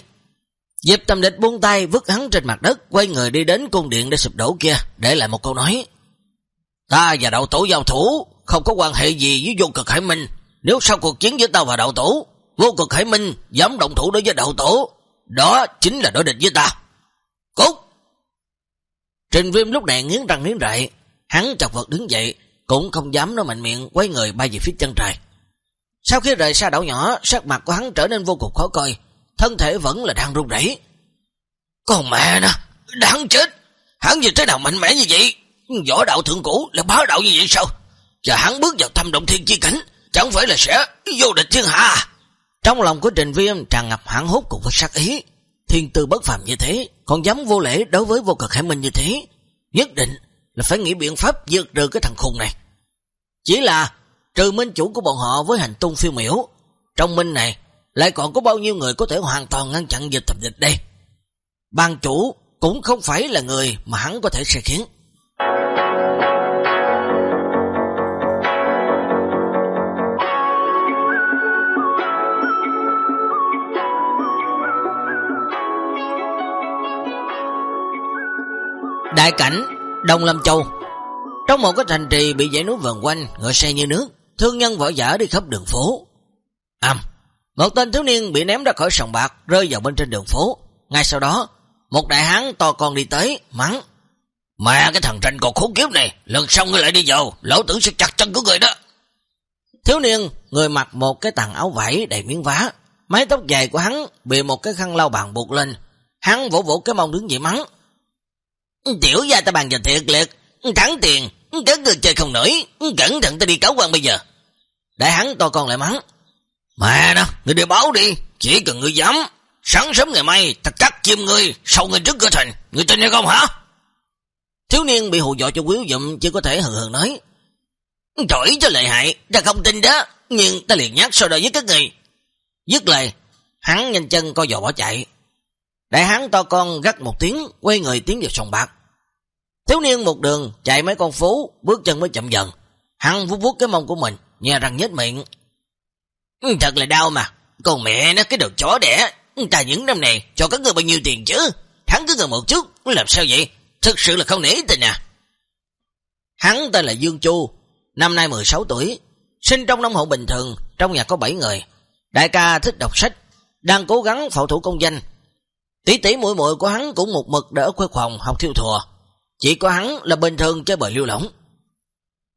Diệp Tầm Địch buông tay vứt hắn trên mặt đất, quay người đi đến cung điện để sụp đổ kia, để lại một câu nói. Ta và đậu tổ giao thủ, không có quan hệ gì với vô cực hải minh. Nếu sau cuộc chiến với tao và đạo tổ, vô cực hải minh dám động thủ đối với đạo tổ, đó chính là đối địch với ta. Cút! Trình viêm lúc này nghiến răng nghiến rậy, hắn chọc vật đứng dậy, cũng không dám nói mạnh miệng quay người bay về phía chân trời. Sau khi rời xa đảo nhỏ, sắc mặt của hắn trở nên vô cùng khó coi, thân thể vẫn là đang run rẩy. Con mẹ nè, đáng chết, hắn như thế nào mạnh mẽ như vậy? Võ đạo thượng cũ là bá đạo như vậy sao? Và hắn bước vào thâm động thiên chi cảnh, chẳng phải là sẽ vô địch thiên hạ à? Trong lòng của Trình Viêm tràn ngập hẳn hút cùng với sắc ý. Thiên tư bất phàm như thế, còn dám vô lễ đối với vô cực hải minh như thế. Nhất định là phải nghĩ biện pháp Dược trừ cái thằng khùng này. Chỉ là trừ minh chủ của bọn họ với hành tung phiêu miểu. Trong minh này, lại còn có bao nhiêu người có thể hoàn toàn ngăn chặn dịch thập dịch đây. Ban chủ cũng không phải là người mà hắn có thể sẽ khiến. Đại cảnh, Đông Lâm Châu Trong một cái thành trì bị dãy núi vần quanh, ngựa xe như nước, thương nhân võ giả đi khắp đường phố. Âm, một tên thiếu niên bị ném ra khỏi sòng bạc, rơi vào bên trên đường phố. Ngay sau đó, một đại hán to con đi tới, mắng. Mẹ cái thằng tranh còn khốn kiếp này, lần sau ngươi lại đi vào, lỗ tử sẽ chặt chân của người đó. Thiếu niên, người mặc một cái tàn áo vải đầy miếng vá, mái tóc dài của hắn bị một cái khăn lau bàn buộc lên. Hắn vỗ vỗ cái mông đứng dậy mắng. Tiểu gia ta bàn giờ thiệt liệt, thắng tiền, các người chơi không nổi, cẩn thận ta đi cáo quan bây giờ. Đại hắn to con lại mắng. Mẹ nè, người đi báo đi, chỉ cần người dám. Sáng sớm ngày mai, ta cắt chim người, sau người trước cửa thành, người tin hay không hả? Thiếu niên bị hù dọa cho quyếu dụm, chỉ có thể hừng hừng nói. Trời cho lợi hại, ta không tin đó, nhưng ta liền nhắc sau đó với các người. Dứt lời, hắn nhanh chân co dò bỏ chạy. Đại hắn to con gắt một tiếng, quay người tiến vào sông bạc. Thiếu niên một đường chạy mấy con phố, bước chân mới chậm dần. Hắn vút vút cái mông của mình, nhè răng nhếch miệng. Ừ, thật là đau mà, con mẹ nó cái đồ chó đẻ, ừ, ta những năm này cho các người bao nhiêu tiền chứ? Hắn cứ ngờ một chút, làm sao vậy? Thực sự là không nể tình à. Hắn tên là Dương Chu, năm nay 16 tuổi, sinh trong nông hộ bình thường, trong nhà có 7 người. Đại ca thích đọc sách, đang cố gắng phẫu thủ công danh. Tỷ tỷ muội muội của hắn cũng một mực đỡ khuê phòng học thiêu thùa. Chỉ có hắn là bình thường chơi bời lưu lỏng.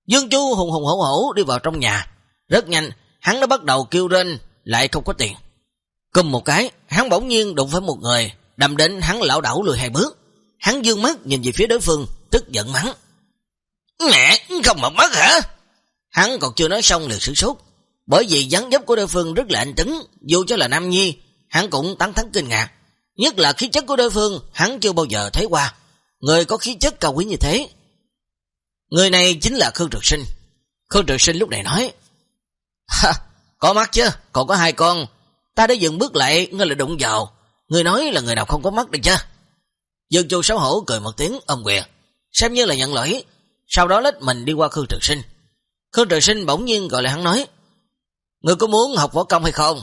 Dương Chu hùng hùng hổ hổ đi vào trong nhà. Rất nhanh, hắn đã bắt đầu kêu lên, lại không có tiền. Cùng một cái, hắn bỗng nhiên đụng phải một người, đầm đến hắn lão đảo lùi hai bước. Hắn dương mắt nhìn về phía đối phương, tức giận mắng. Mẹ, không một mắt hả? Hắn còn chưa nói xong liền sử sốt. Bởi vì dáng dấp của đối phương rất là anh tính, dù cho là Nam Nhi, hắn cũng tán thắng kinh ngạc. Nhất là khí chất của đối phương, hắn chưa bao giờ thấy qua. Người có khí chất cao quý như thế. Người này chính là Khương Trực Sinh. Khương Trực Sinh lúc này nói, Ha, có mắt chứ, còn có hai con. Ta đã dừng bước lại, ngươi lại đụng vào. Người nói là người nào không có mắt được chứ. Dương Chu xấu hổ cười một tiếng ôm quyền, xem như là nhận lỗi. Sau đó lết mình đi qua Khương Trực Sinh. Khương Trực Sinh bỗng nhiên gọi lại hắn nói, Người có muốn học võ công hay không?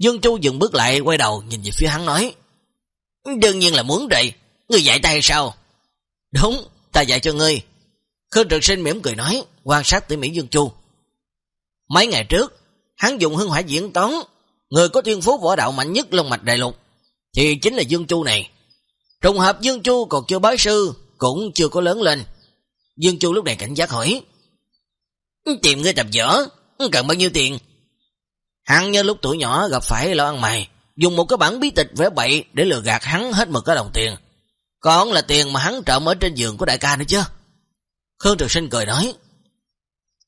Dương Chu dừng bước lại quay đầu nhìn về phía hắn nói, Đương nhiên là muốn rồi, ngươi dạy ta hay sao? Đúng, ta dạy cho ngươi. Khương Trực Sinh mỉm cười nói, quan sát tỉ mỉ Dương Chu. Mấy ngày trước, hắn dùng hương hỏa diễn toán, người có thiên phú võ đạo mạnh nhất lông mạch đại lục, thì chính là Dương Chu này. Trùng hợp Dương Chu còn chưa bái sư, cũng chưa có lớn lên. Dương Chu lúc này cảnh giác hỏi, Tìm ngươi tập võ, cần bao nhiêu tiền? Hắn nhớ lúc tuổi nhỏ gặp phải lo ăn mày, dùng một cái bản bí tịch vẽ bậy để lừa gạt hắn hết một cái đồng tiền. Còn là tiền mà hắn trộm ở trên giường của đại ca nữa chứ. Khương Trường Sinh cười nói,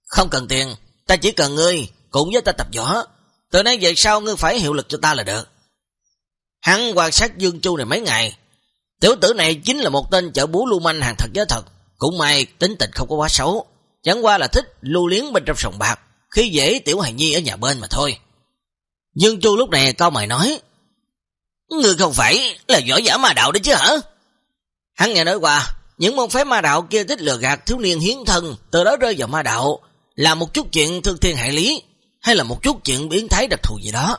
Không cần tiền, ta chỉ cần ngươi, cùng với ta tập võ. Từ nay về sau ngươi phải hiệu lực cho ta là được. Hắn quan sát Dương Chu này mấy ngày. Tiểu tử này chính là một tên chợ bú lưu manh hàng thật giá thật. Cũng may tính tình không có quá xấu. Chẳng qua là thích lưu liếng bên trong sòng bạc. Khi dễ tiểu hài nhi ở nhà bên mà thôi. Dương Chu lúc này cao mày nói. Ngươi không phải là võ giả ma đạo đấy chứ hả? Hắn nghe nói qua, những môn phái ma đạo kia thích lừa gạt thiếu niên hiến thân, từ đó rơi vào ma đạo, là một chút chuyện thương thiên hại lý, hay là một chút chuyện biến thái đặc thù gì đó.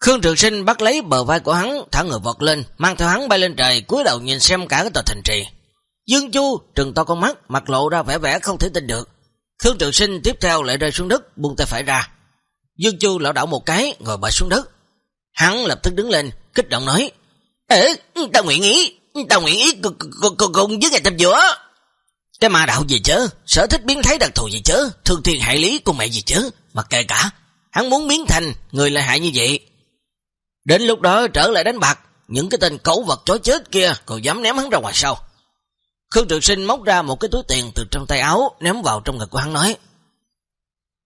Khương Trường Sinh bắt lấy bờ vai của hắn, thả người vọt lên, mang theo hắn bay lên trời, cúi đầu nhìn xem cả cái tòa thành trì. Dương Chu trừng to con mắt, mặt lộ ra vẻ vẻ không thể tin được. Khương Trường Sinh tiếp theo lại rơi xuống đất, buông tay phải ra. Dương Chu lão đảo một cái, ngồi bệt xuống đất. Hắn lập tức đứng lên, kích động nói, Ê, ta nguyện ý, ta nguyện ý cùng với ngày tập giữa Cái ma đạo gì chứ, sở thích biến thái đặc thù gì chứ, thương thiên hại lý của mẹ gì chứ, mặc kệ cả. Hắn muốn biến thành người lợi hại như vậy. Đến lúc đó trở lại đánh bạc, những cái tên cẩu vật chó chết kia còn dám ném hắn ra ngoài sau. Khương Trường Sinh móc ra một cái túi tiền từ trong tay áo ném vào trong ngực của hắn nói.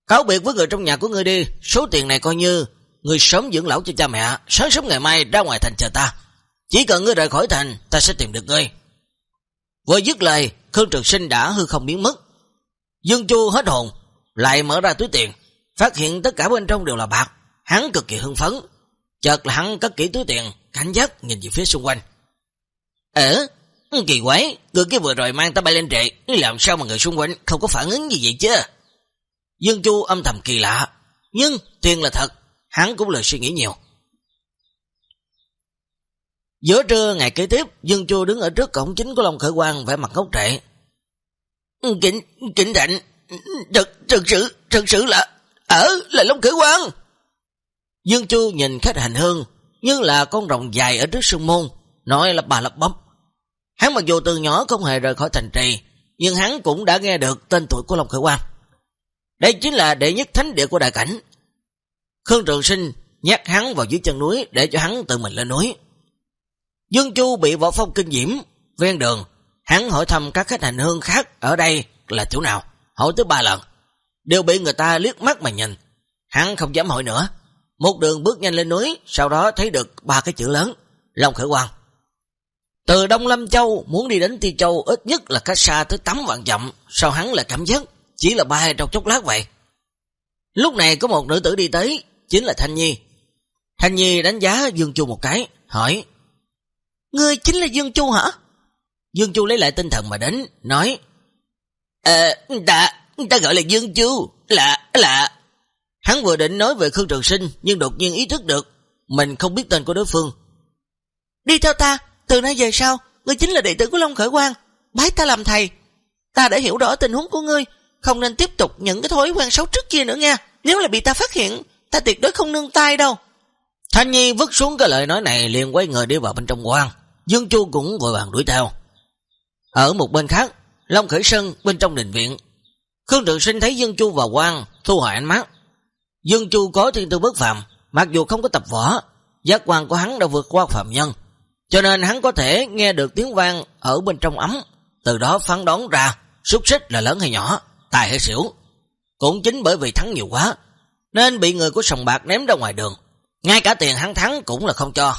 Cáo biệt với người trong nhà của ngươi đi, số tiền này coi như người sớm dưỡng lão cho cha mẹ, sáng sớm ngày mai ra ngoài thành chờ ta. Chỉ cần ngươi rời khỏi thành, ta sẽ tìm được ngươi. Vừa dứt lời, Khương Trường Sinh đã hư không biến mất. Dương Chu hết hồn, lại mở ra túi tiền, phát hiện tất cả bên trong đều là bạc. Hắn cực kỳ hưng phấn. Chợt là hắn cất kỹ túi tiền, cảnh giác nhìn về phía xung quanh. Ở. Ừ, kỳ quái, người kia vừa rồi mang ta bay lên trệ, làm sao mà người xung quanh không có phản ứng gì vậy chứ? Dương Chu âm thầm kỳ lạ, nhưng tiền là thật, hắn cũng lời suy nghĩ nhiều. Giữa trưa ngày kế tiếp, Dương Chu đứng ở trước cổng chính của Long Khởi Quang vẻ mặt ngốc trệ. Ừ, kính, kính rạnh, thật, thật sự, thật sự là, ở là Long Khởi Quang. Dương Chu nhìn khách hành hương, như là con rồng dài ở trước sương môn, nói là bà lập bấm. Hắn mặc dù từ nhỏ không hề rời khỏi thành trì, nhưng hắn cũng đã nghe được tên tuổi của Long Khởi Quang. Đây chính là đệ nhất thánh địa của đại cảnh. Khương Trường Sinh nhắc hắn vào dưới chân núi để cho hắn tự mình lên núi. Dương Chu bị võ phong kinh diễm, ven đường, hắn hỏi thăm các khách hành hương khác ở đây là chỗ nào, hỏi tới ba lần, đều bị người ta liếc mắt mà nhìn. Hắn không dám hỏi nữa, một đường bước nhanh lên núi, sau đó thấy được ba cái chữ lớn, Long Khởi Quang. Từ Đông Lâm Châu muốn đi đến Ti Châu ít nhất là cách xa tới 8 vạn dặm, sao hắn lại cảm giác chỉ là bay trong chốc lát vậy. Lúc này có một nữ tử đi tới, chính là Thanh Nhi. Thanh Nhi đánh giá Dương Chu một cái, hỏi Ngươi chính là Dương Chu hả? Dương Chu lấy lại tinh thần mà đến, nói Ờ, ta, ta gọi là Dương Chu, là, là... Hắn vừa định nói về Khương Trường Sinh, nhưng đột nhiên ý thức được, mình không biết tên của đối phương. Đi theo ta, từ nay về sau, ngươi chính là đệ tử của Long Khởi Quang, bái ta làm thầy. Ta đã hiểu rõ tình huống của ngươi, không nên tiếp tục những cái thói quen xấu trước kia nữa nha. Nếu là bị ta phát hiện, ta tuyệt đối không nương tay đâu. Thanh Nhi vứt xuống cái lời nói này liền quay người đi vào bên trong quang. Dương Chu cũng vội vàng đuổi theo. Ở một bên khác, Long Khởi Sơn bên trong đình viện, Khương Trường Sinh thấy Dương Chu và Quang thu hồi ánh mắt. Dương Chu có thiên tư bất phàm, mặc dù không có tập võ, giác quan của hắn đã vượt qua phạm nhân, cho nên hắn có thể nghe được tiếng vang ở bên trong ấm, từ đó phán đoán ra xúc xích là lớn hay nhỏ, tài hay xỉu. Cũng chính bởi vì thắng nhiều quá, nên bị người của sòng bạc ném ra ngoài đường. Ngay cả tiền hắn thắng cũng là không cho.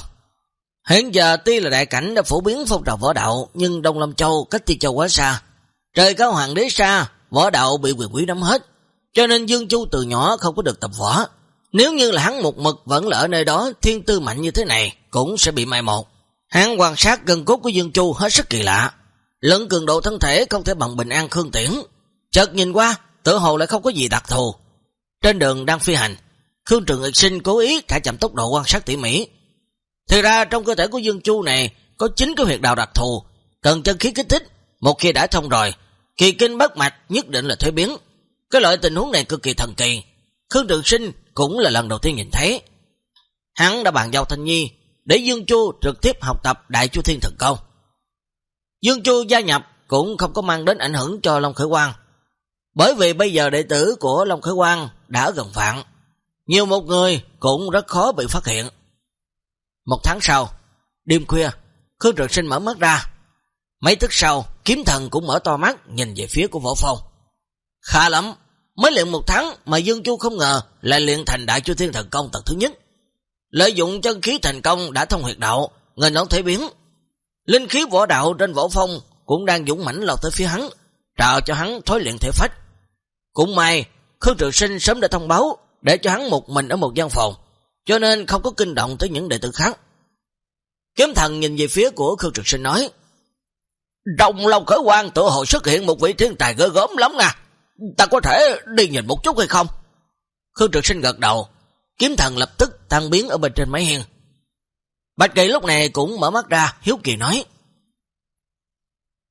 Hiện giờ tuy là đại cảnh đã phổ biến phong trào võ đạo, nhưng Đông Lâm Châu cách Ti Châu quá xa. Trời cao hoàng đế xa, võ đạo bị quyền quý nắm hết, cho nên Dương Chu từ nhỏ không có được tập võ. Nếu như là hắn một mực vẫn là ở nơi đó, thiên tư mạnh như thế này cũng sẽ bị mai một. Hắn quan sát gần cốt của Dương Chu hết sức kỳ lạ. Lẫn cường độ thân thể không thể bằng bình an khương tiễn. Chợt nhìn qua, tự hồ lại không có gì đặc thù. Trên đường đang phi hành, Khương Trường Ngực Sinh cố ý thả chậm tốc độ quan sát tỉ mỉ. Thì ra trong cơ thể của Dương Chu này có chính cái huyệt đạo đặc thù, cần chân khí kích thích, một khi đã thông rồi, kỳ kinh bất mạch nhất định là thuế biến. Cái loại tình huống này cực kỳ thần kỳ, Khương Trường Sinh cũng là lần đầu tiên nhìn thấy. Hắn đã bàn giao Thanh Nhi để Dương Chu trực tiếp học tập Đại Chu Thiên Thần Công. Dương Chu gia nhập cũng không có mang đến ảnh hưởng cho Long Khởi Quang. Bởi vì bây giờ đệ tử của Long Khởi Quang đã gần vạn. Nhiều một người cũng rất khó bị phát hiện. Một tháng sau, đêm khuya, Khương trực Sinh mở mắt ra. Mấy tức sau, kiếm thần cũng mở to mắt nhìn về phía của võ phong. Khá lắm, mới luyện một tháng mà Dương Chu không ngờ lại luyện thành Đại Chu Thiên Thần Công tầng thứ nhất. Lợi dụng chân khí thành công đã thông huyệt đạo, người nó thể biến. Linh khí võ đạo trên võ phong cũng đang dũng mãnh lao tới phía hắn, trợ cho hắn thối luyện thể phách. Cũng may, Khương Trường Sinh sớm đã thông báo để cho hắn một mình ở một gian phòng, cho nên không có kinh động tới những đệ tử khác. Kiếm thần nhìn về phía của Khương Trường Sinh nói, Trong lòng khởi quan tự hội xuất hiện một vị thiên tài gỡ gớm lắm nha, ta có thể đi nhìn một chút hay không? Khương Trường Sinh gật đầu, kiếm thần lập tức tan biến ở bên trên máy hiên. Bạch Kỳ lúc này cũng mở mắt ra, hiếu kỳ nói.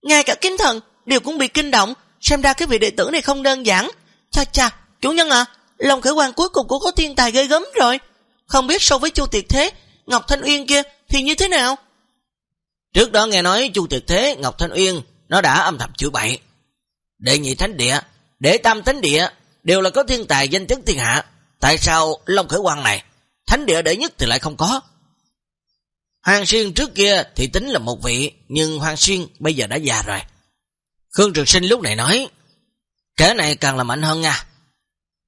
Ngay cả kiếm thần đều cũng bị kinh động, xem ra cái vị đệ tử này không đơn giản. Cha cha, chủ nhân à, lòng khởi quan cuối cùng cũng có thiên tài gây gớm rồi. Không biết so với chu tiệt thế, Ngọc Thanh Uyên kia thì như thế nào? Trước đó nghe nói chu tiệt thế, Ngọc Thanh Uyên, nó đã âm thầm chữa bậy. Đệ nhị thánh địa, đệ tam thánh địa, đều là có thiên tài danh tiếng thiên hạ. Tại sao Long Khởi Quang này, thánh địa đệ nhất thì lại không có? Hoàng Xuyên trước kia thì tính là một vị, nhưng Hoàng Xuyên bây giờ đã già rồi. Khương Trường Sinh lúc này nói, kẻ này càng là mạnh hơn nha.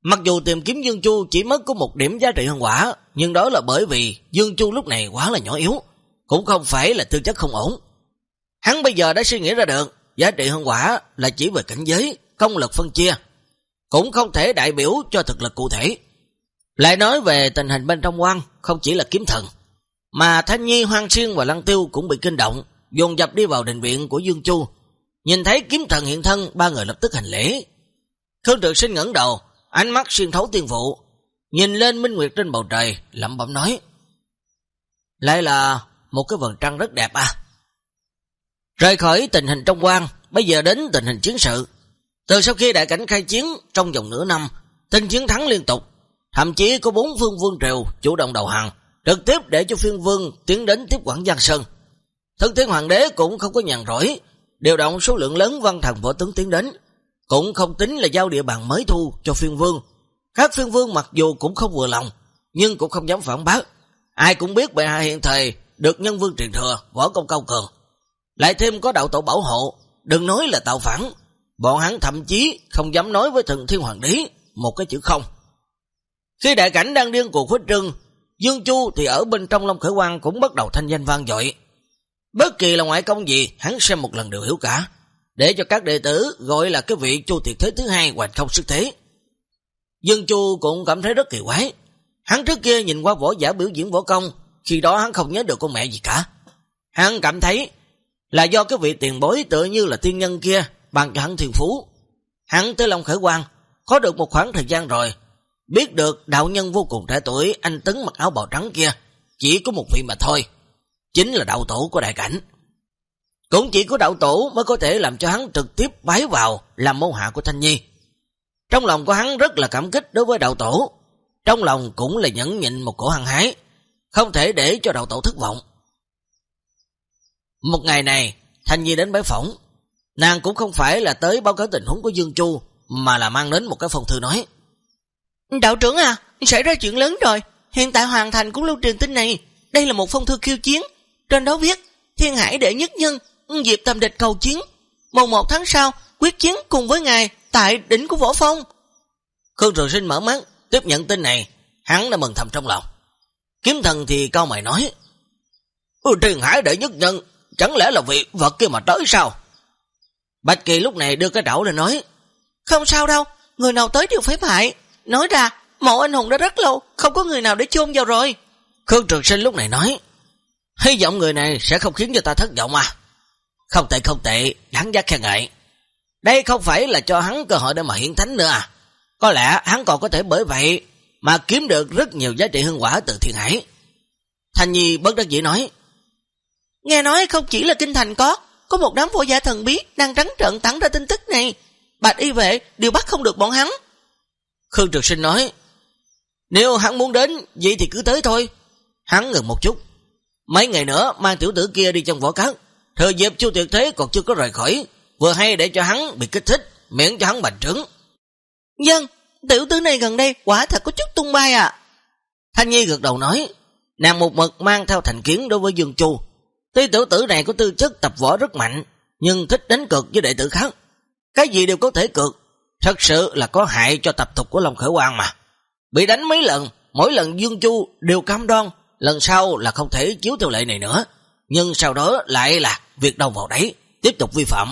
Mặc dù tìm kiếm Dương Chu chỉ mất có một điểm giá trị hơn quả, nhưng đó là bởi vì Dương Chu lúc này quá là nhỏ yếu, cũng không phải là tư chất không ổn. Hắn bây giờ đã suy nghĩ ra được, giá trị hơn quả là chỉ về cảnh giới, công lực phân chia, cũng không thể đại biểu cho thực lực cụ thể. Lại nói về tình hình bên trong quan, không chỉ là kiếm thần, mà Thanh Nhi, Hoang Xuyên và Lăng Tiêu cũng bị kinh động, dồn dập đi vào đình viện của Dương Chu. Nhìn thấy kiếm thần hiện thân, ba người lập tức hành lễ. Khương Trường Sinh ngẩn đầu, ánh mắt xuyên thấu tiên vụ, nhìn lên minh nguyệt trên bầu trời, lẩm bẩm nói. Lại là một cái vần trăng rất đẹp à. Rời khỏi tình hình trong quan, bây giờ đến tình hình chiến sự. Từ sau khi đại cảnh khai chiến trong vòng nửa năm, tình chiến thắng liên tục, thậm chí có bốn phương vương triều chủ động đầu hàng, trực tiếp để cho phiên vương tiến đến tiếp quản Giang Sơn. Thân thiên hoàng đế cũng không có nhàn rỗi, điều động số lượng lớn văn thần võ tướng tiến đến, cũng không tính là giao địa bàn mới thu cho phiên vương. Các phiên vương mặc dù cũng không vừa lòng, nhưng cũng không dám phản bác. Ai cũng biết bệ hạ hiện thời được nhân vương truyền thừa, võ công cao cường. Lại thêm có đạo tổ bảo hộ, đừng nói là tạo phản, bọn hắn thậm chí không dám nói với thần thiên hoàng đế một cái chữ không. Khi đại cảnh đang điên cuộc khuếch trưng, Dương Chu thì ở bên trong Long Khởi Quang cũng bắt đầu thanh danh vang dội. Bất kỳ là ngoại công gì, hắn xem một lần đều hiểu cả, để cho các đệ tử gọi là cái vị Chu Tiệt Thế thứ hai hoành không sức thế. Dương Chu cũng cảm thấy rất kỳ quái. Hắn trước kia nhìn qua võ giả biểu diễn võ công, khi đó hắn không nhớ được con mẹ gì cả. Hắn cảm thấy là do cái vị tiền bối tự như là tiên nhân kia bằng cho hắn thiền phú. Hắn tới Long Khởi Quang, có được một khoảng thời gian rồi, biết được đạo nhân vô cùng trẻ tuổi anh tấn mặc áo bào trắng kia, chỉ có một vị mà thôi, chính là đạo tổ của đại cảnh. Cũng chỉ có đạo tổ mới có thể làm cho hắn trực tiếp bái vào làm môn hạ của Thanh Nhi. Trong lòng của hắn rất là cảm kích đối với đạo tổ, trong lòng cũng là nhẫn nhịn một cổ hăng hái, không thể để cho đạo tổ thất vọng. Một ngày này, Thanh Nhi đến bái phỏng, Nàng cũng không phải là tới báo cáo tình huống của Dương Chu, mà là mang đến một cái phong thư nói. Đạo trưởng à, xảy ra chuyện lớn rồi. Hiện tại hoàn thành cũng lưu truyền tin này. Đây là một phong thư khiêu chiến. Trên đó viết, thiên hải đệ nhất nhân, dịp tầm địch cầu chiến. Mùng một tháng sau, quyết chiến cùng với ngài tại đỉnh của Võ Phong. Khương Trường Sinh mở mắt, tiếp nhận tin này, hắn đã mừng thầm trong lòng. Kiếm thần thì cao mày nói, ừ, Thiên hải đệ nhất nhân, chẳng lẽ là vị vật kia mà tới sao? Bạch Kỳ lúc này đưa cái đảo lên nói, Không sao đâu, người nào tới đều phải bại. Nói ra, mộ anh hùng đã rất lâu, không có người nào để chôn vào rồi. Khương Trường Sinh lúc này nói, hy vọng người này sẽ không khiến cho ta thất vọng à. Không tệ không tệ, đáng giá khen ngợi. Đây không phải là cho hắn cơ hội để mà hiện thánh nữa à. Có lẽ hắn còn có thể bởi vậy mà kiếm được rất nhiều giá trị hương quả từ thiên hải. Thanh Nhi bất đắc dĩ nói, Nghe nói không chỉ là kinh thành có, có một đám võ giả thần bí đang trắng trận tặng ra tin tức này. Bạch y vệ đều bắt không được bọn hắn. Khương Trực Sinh nói, nếu hắn muốn đến, vậy thì cứ tới thôi. Hắn ngừng một chút. Mấy ngày nữa mang tiểu tử kia đi trong võ cát. Thời dịp chu tuyệt thế còn chưa có rời khỏi. Vừa hay để cho hắn bị kích thích, miễn cho hắn bành trứng. Dân, tiểu tử này gần đây quả thật có chút tung bay à. Thanh Nhi gật đầu nói, nàng một mực mang theo thành kiến đối với Dương Chu. Tuy tiểu tử này có tư chất tập võ rất mạnh, nhưng thích đánh cược với đệ tử khác. Cái gì đều có thể cược, thật sự là có hại cho tập tục của Long Khởi Quang mà. Bị đánh mấy lần, mỗi lần Dương Chu đều cam đoan, lần sau là không thể chiếu theo lệ này nữa. Nhưng sau đó lại là việc đâu vào đấy, tiếp tục vi phạm.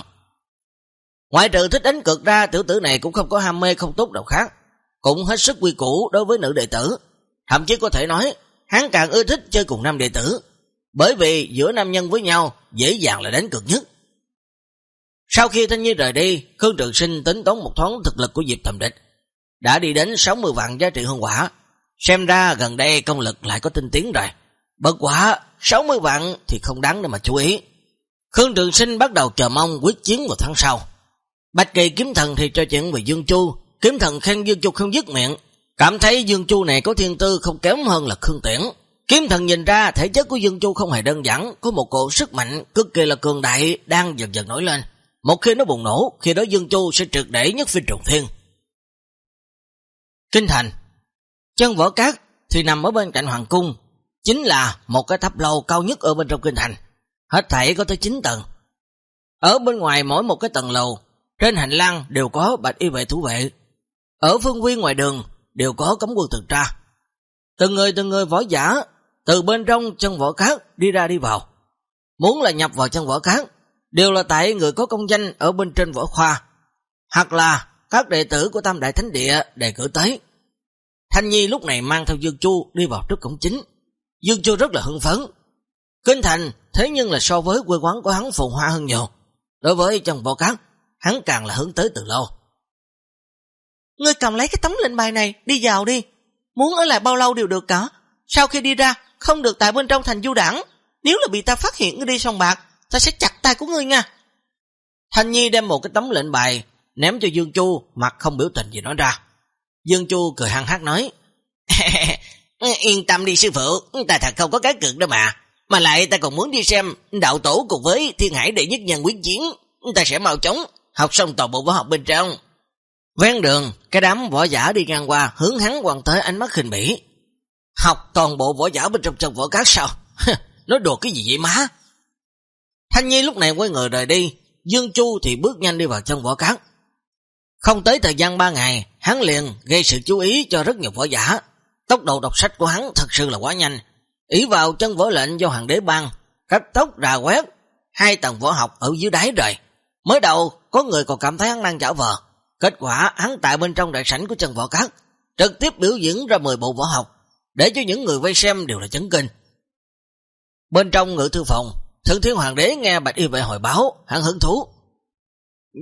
Ngoại trừ thích đánh cực ra, tiểu tử này cũng không có ham mê không tốt đâu khác. Cũng hết sức quy củ đối với nữ đệ tử. Thậm chí có thể nói, hắn càng ưa thích chơi cùng nam đệ tử. Bởi vì giữa nam nhân với nhau, dễ dàng là đánh cực nhất. Sau khi Thanh Nhi rời đi, Khương Trường Sinh tính toán một thoáng thực lực của Diệp Thầm Địch. Đã đi đến 60 vạn giá trị hương quả. Xem ra gần đây công lực lại có tinh tiến rồi. Bất quả, 60 vạn thì không đáng để mà chú ý. Khương Trường Sinh bắt đầu chờ mong quyết chiến vào tháng sau. Bạch Kỳ kiếm thần thì cho chuyện về Dương Chu, kiếm thần khen Dương Chu không dứt miệng, cảm thấy Dương Chu này có thiên tư không kém hơn là Khương Tiễn. Kiếm thần nhìn ra thể chất của Dương Chu không hề đơn giản, có một cổ sức mạnh cực kỳ là cường đại đang dần dần nổi lên. Một khi nó bùng nổ, khi đó Dương Chu sẽ trực để nhất phi trùng thiên. Kinh thành Chân võ cát thì nằm ở bên cạnh Hoàng Cung, chính là một cái tháp lâu cao nhất ở bên trong kinh thành. Hết thảy có tới 9 tầng. Ở bên ngoài mỗi một cái tầng lầu trên hành lang đều có bạch y vệ thủ vệ. Ở phương viên ngoài đường đều có cấm quân tuần tra. Từng người từng người võ giả từ bên trong chân võ cát đi ra đi vào. Muốn là nhập vào chân võ cát đều là tại người có công danh ở bên trên võ khoa hoặc là các đệ tử của Tam Đại Thánh Địa đề cử tới. Thanh Nhi lúc này mang theo Dương Chu đi vào trước cổng chính. Dương Chu rất là hưng phấn. Kinh thành thế nhưng là so với quê quán của hắn phồn hoa hơn nhiều. Đối với Trần võ cát hắn càng là hướng tới từ lâu. Ngươi cầm lấy cái tấm lệnh bài này, đi vào đi. Muốn ở lại bao lâu đều được cả. Sau khi đi ra, không được tại bên trong thành du đảng. Nếu là bị ta phát hiện ngươi đi sông bạc, ta sẽ chặt tay của ngươi nha. Thanh Nhi đem một cái tấm lệnh bài ném cho Dương Chu, mặt không biểu tình gì nói ra. Dương Chu cười hăng hát nói, *laughs* Yên tâm đi sư phụ, ta thật không có cái cực đâu mà. Mà lại ta còn muốn đi xem đạo tổ cùng với thiên hải đệ nhất nhân quyết chiến. Ta sẽ mau chóng học xong toàn bộ võ học bên trong. Ven đường, cái đám võ giả đi ngang qua, hướng hắn quan tới ánh mắt khinh bỉ. Học toàn bộ võ giả bên trong chân võ cát sao? *laughs* Nói đùa cái gì vậy má? Thanh Nhi lúc này quay người rời đi, Dương Chu thì bước nhanh đi vào chân võ cát. Không tới thời gian 3 ngày, hắn liền gây sự chú ý cho rất nhiều võ giả. Tốc độ đọc sách của hắn thật sự là quá nhanh. Ý vào chân võ lệnh do hoàng đế ban, cấp tốc rà quét, hai tầng võ học ở dưới đáy rồi. Mới đầu, có người còn cảm thấy hắn đang chảo vờ. Kết quả, hắn tại bên trong đại sảnh của chân võ cát, trực tiếp biểu diễn ra 10 bộ võ học, để cho những người vây xem đều là chấn kinh. Bên trong ngự thư phòng, Thượng Thiên Hoàng đế nghe Bạch Y vệ hồi báo, hắn hứng thú.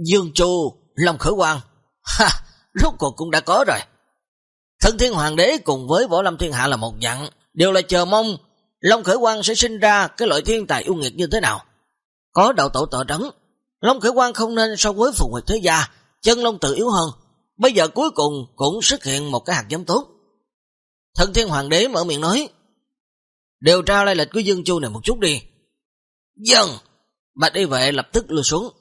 Dương Chu, Long Khởi Quang, ha, rốt cuộc cũng đã có rồi. Thượng Thiên Hoàng đế cùng với Võ Lâm Thiên Hạ là một dặn, đều là chờ mong Long Khởi Quang sẽ sinh ra cái loại thiên tài ưu nghiệt như thế nào. Có đạo tổ tợ trấn, Long Khởi Quang không nên so với phù Nguyệt Thế Gia, chân Long tự yếu hơn. Bây giờ cuối cùng cũng xuất hiện một cái hạt giống tốt. Thần Thiên Hoàng đế mở miệng nói, điều tra lai lịch của Dương Chu này một chút đi. Dân! Bạch y vệ lập tức lưu xuống.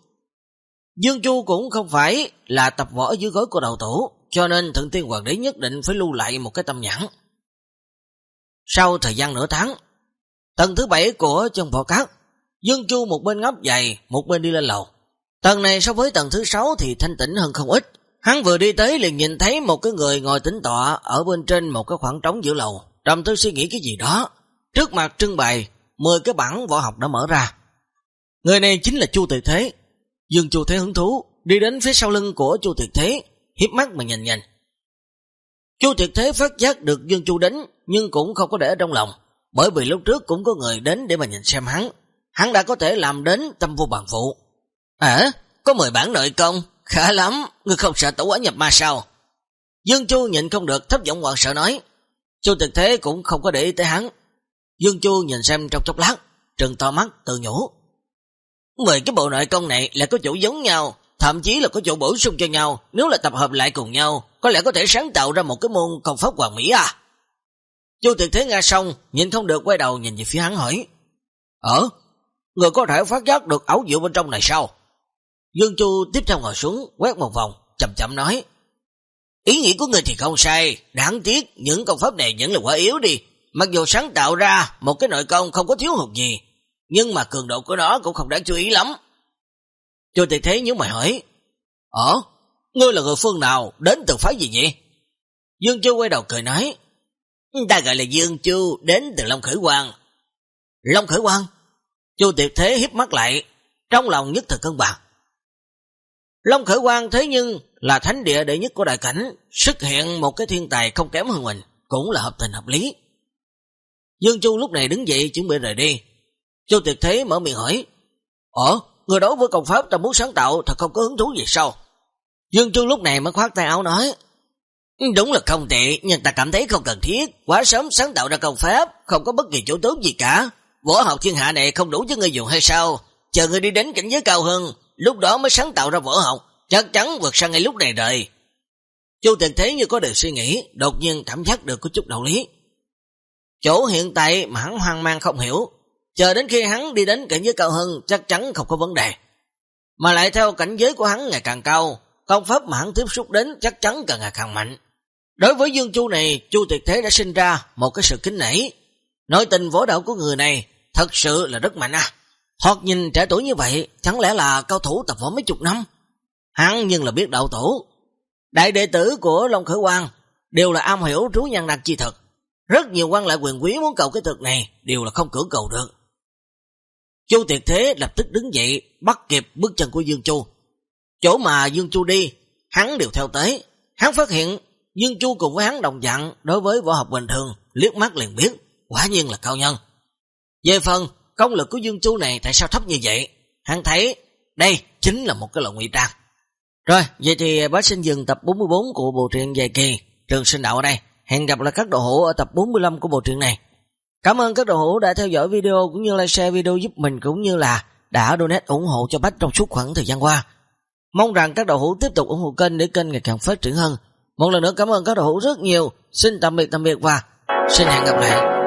Dương Chu cũng không phải là tập võ dưới gối của đầu tủ, cho nên Thượng Tiên Hoàng đế nhất định phải lưu lại một cái tâm nhãn. Sau thời gian nửa tháng, tầng thứ bảy của chân võ cát, Dương Chu một bên ngóc dày, một bên đi lên lầu. Tầng này so với tầng thứ sáu thì thanh tĩnh hơn không ít. Hắn vừa đi tới liền nhìn thấy một cái người ngồi tĩnh tọa ở bên trên một cái khoảng trống giữa lầu. Trầm tư suy nghĩ cái gì đó. Trước mặt trưng bày, 10 cái bản võ học đã mở ra. Người này chính là Chu Tuyệt Thế. Dương Chu Thế hứng thú, đi đến phía sau lưng của Chu Tuyệt Thế, hiếp mắt mà nhìn nhìn. Chu Tuyệt Thế phát giác được Dương Chu đến, nhưng cũng không có để ở trong lòng, bởi vì lúc trước cũng có người đến để mà nhìn xem hắn. Hắn đã có thể làm đến tâm vô bằng phụ. À, có 10 bản nội công, khá lắm, người không sợ tổ quả nhập ma sao? Dương Chu nhìn không được thấp giọng hoàng sợ nói. Chu Tuyệt Thế cũng không có để ý tới hắn. Dương Chu nhìn xem trong chốc lát, trừng to mắt, tự nhủ. Mười cái bộ nội công này là có chỗ giống nhau, thậm chí là có chỗ bổ sung cho nhau, nếu là tập hợp lại cùng nhau, có lẽ có thể sáng tạo ra một cái môn công pháp hoàng mỹ à. Chu Tuyệt Thế nghe xong, nhìn không được quay đầu nhìn về phía hắn hỏi. Ờ, người có thể phát giác được ảo diệu bên trong này sao? Dương Chu tiếp theo ngồi xuống, quét một vòng, chậm chậm nói. Ý nghĩ của người thì không sai, đáng tiếc những công pháp này vẫn là quá yếu đi. Mặc dù sáng tạo ra một cái nội công không có thiếu hụt gì, nhưng mà cường độ của nó cũng không đáng chú ý lắm. Chu Tị Thế nhớ mày hỏi, Ờ, ngươi là người phương nào, đến từ phái gì vậy? Dương Chu quay đầu cười nói, Ta gọi là Dương Chu, đến từ Long Khởi Quang. Long Khởi Quang? Chu Tiệp Thế hiếp mắt lại, trong lòng nhất thời cân bằng. Long Khởi Quang thế nhưng là thánh địa đệ nhất của đại cảnh, xuất hiện một cái thiên tài không kém hơn mình, cũng là hợp tình hợp lý. Dương Chu lúc này đứng dậy chuẩn bị rời đi. Chu Tuyệt Thế mở miệng hỏi, Ủa, người đối với công pháp ta muốn sáng tạo thật không có hứng thú gì sao? Dương Chu lúc này mới khoát tay áo nói, Đúng là không tệ, nhưng ta cảm thấy không cần thiết, quá sớm sáng tạo ra công pháp, không có bất kỳ chỗ tốt gì cả. Võ học thiên hạ này không đủ cho người dùng hay sao? Chờ người đi đến cảnh giới cao hơn, lúc đó mới sáng tạo ra võ học, chắc chắn vượt sang ngay lúc này rồi. Chu Tịch Thế như có điều suy nghĩ, đột nhiên cảm giác được có chút đạo lý. Chỗ hiện tại mà hắn hoang mang không hiểu, chờ đến khi hắn đi đến cảnh giới cao hơn chắc chắn không có vấn đề. Mà lại theo cảnh giới của hắn ngày càng cao, công pháp mà hắn tiếp xúc đến chắc chắn càng ngày càng mạnh. Đối với Dương Chu này, Chu Tuyệt Thế đã sinh ra một cái sự kính nể. Nội tình võ đạo của người này thật sự là rất mạnh à. Hoặc nhìn trẻ tuổi như vậy, chẳng lẽ là cao thủ tập võ mấy chục năm? Hắn nhưng là biết đạo tổ. Đại đệ tử của Long Khởi Quang đều là am hiểu trú nhân đặc chi thật. Rất nhiều quan lại quyền quý muốn cầu cái thực này đều là không cưỡng cầu được. Chu Tiệt Thế lập tức đứng dậy, bắt kịp bước chân của Dương Chu. Chỗ mà Dương Chu đi, hắn đều theo tới. Hắn phát hiện Dương Chu cùng với hắn đồng dạng đối với võ học bình thường, liếc mắt liền biết, quả nhiên là cao nhân. Về phần, công lực của Dương Chu này tại sao thấp như vậy? Hắn thấy đây chính là một cái loại ngụy trang. Rồi, vậy thì bác xin dừng tập 44 của bộ truyện dài kỳ Trường sinh đạo ở đây. Hẹn gặp lại các đồ hữu ở tập 45 của bộ truyện này. Cảm ơn các đồ hữu đã theo dõi video cũng như like share video giúp mình cũng như là đã donate ủng hộ cho Bách trong suốt khoảng thời gian qua. Mong rằng các đồ hữu tiếp tục ủng hộ kênh để kênh ngày càng phát triển hơn. Một lần nữa cảm ơn các đồ hữu rất nhiều. Xin tạm biệt tạm biệt và xin hẹn gặp lại.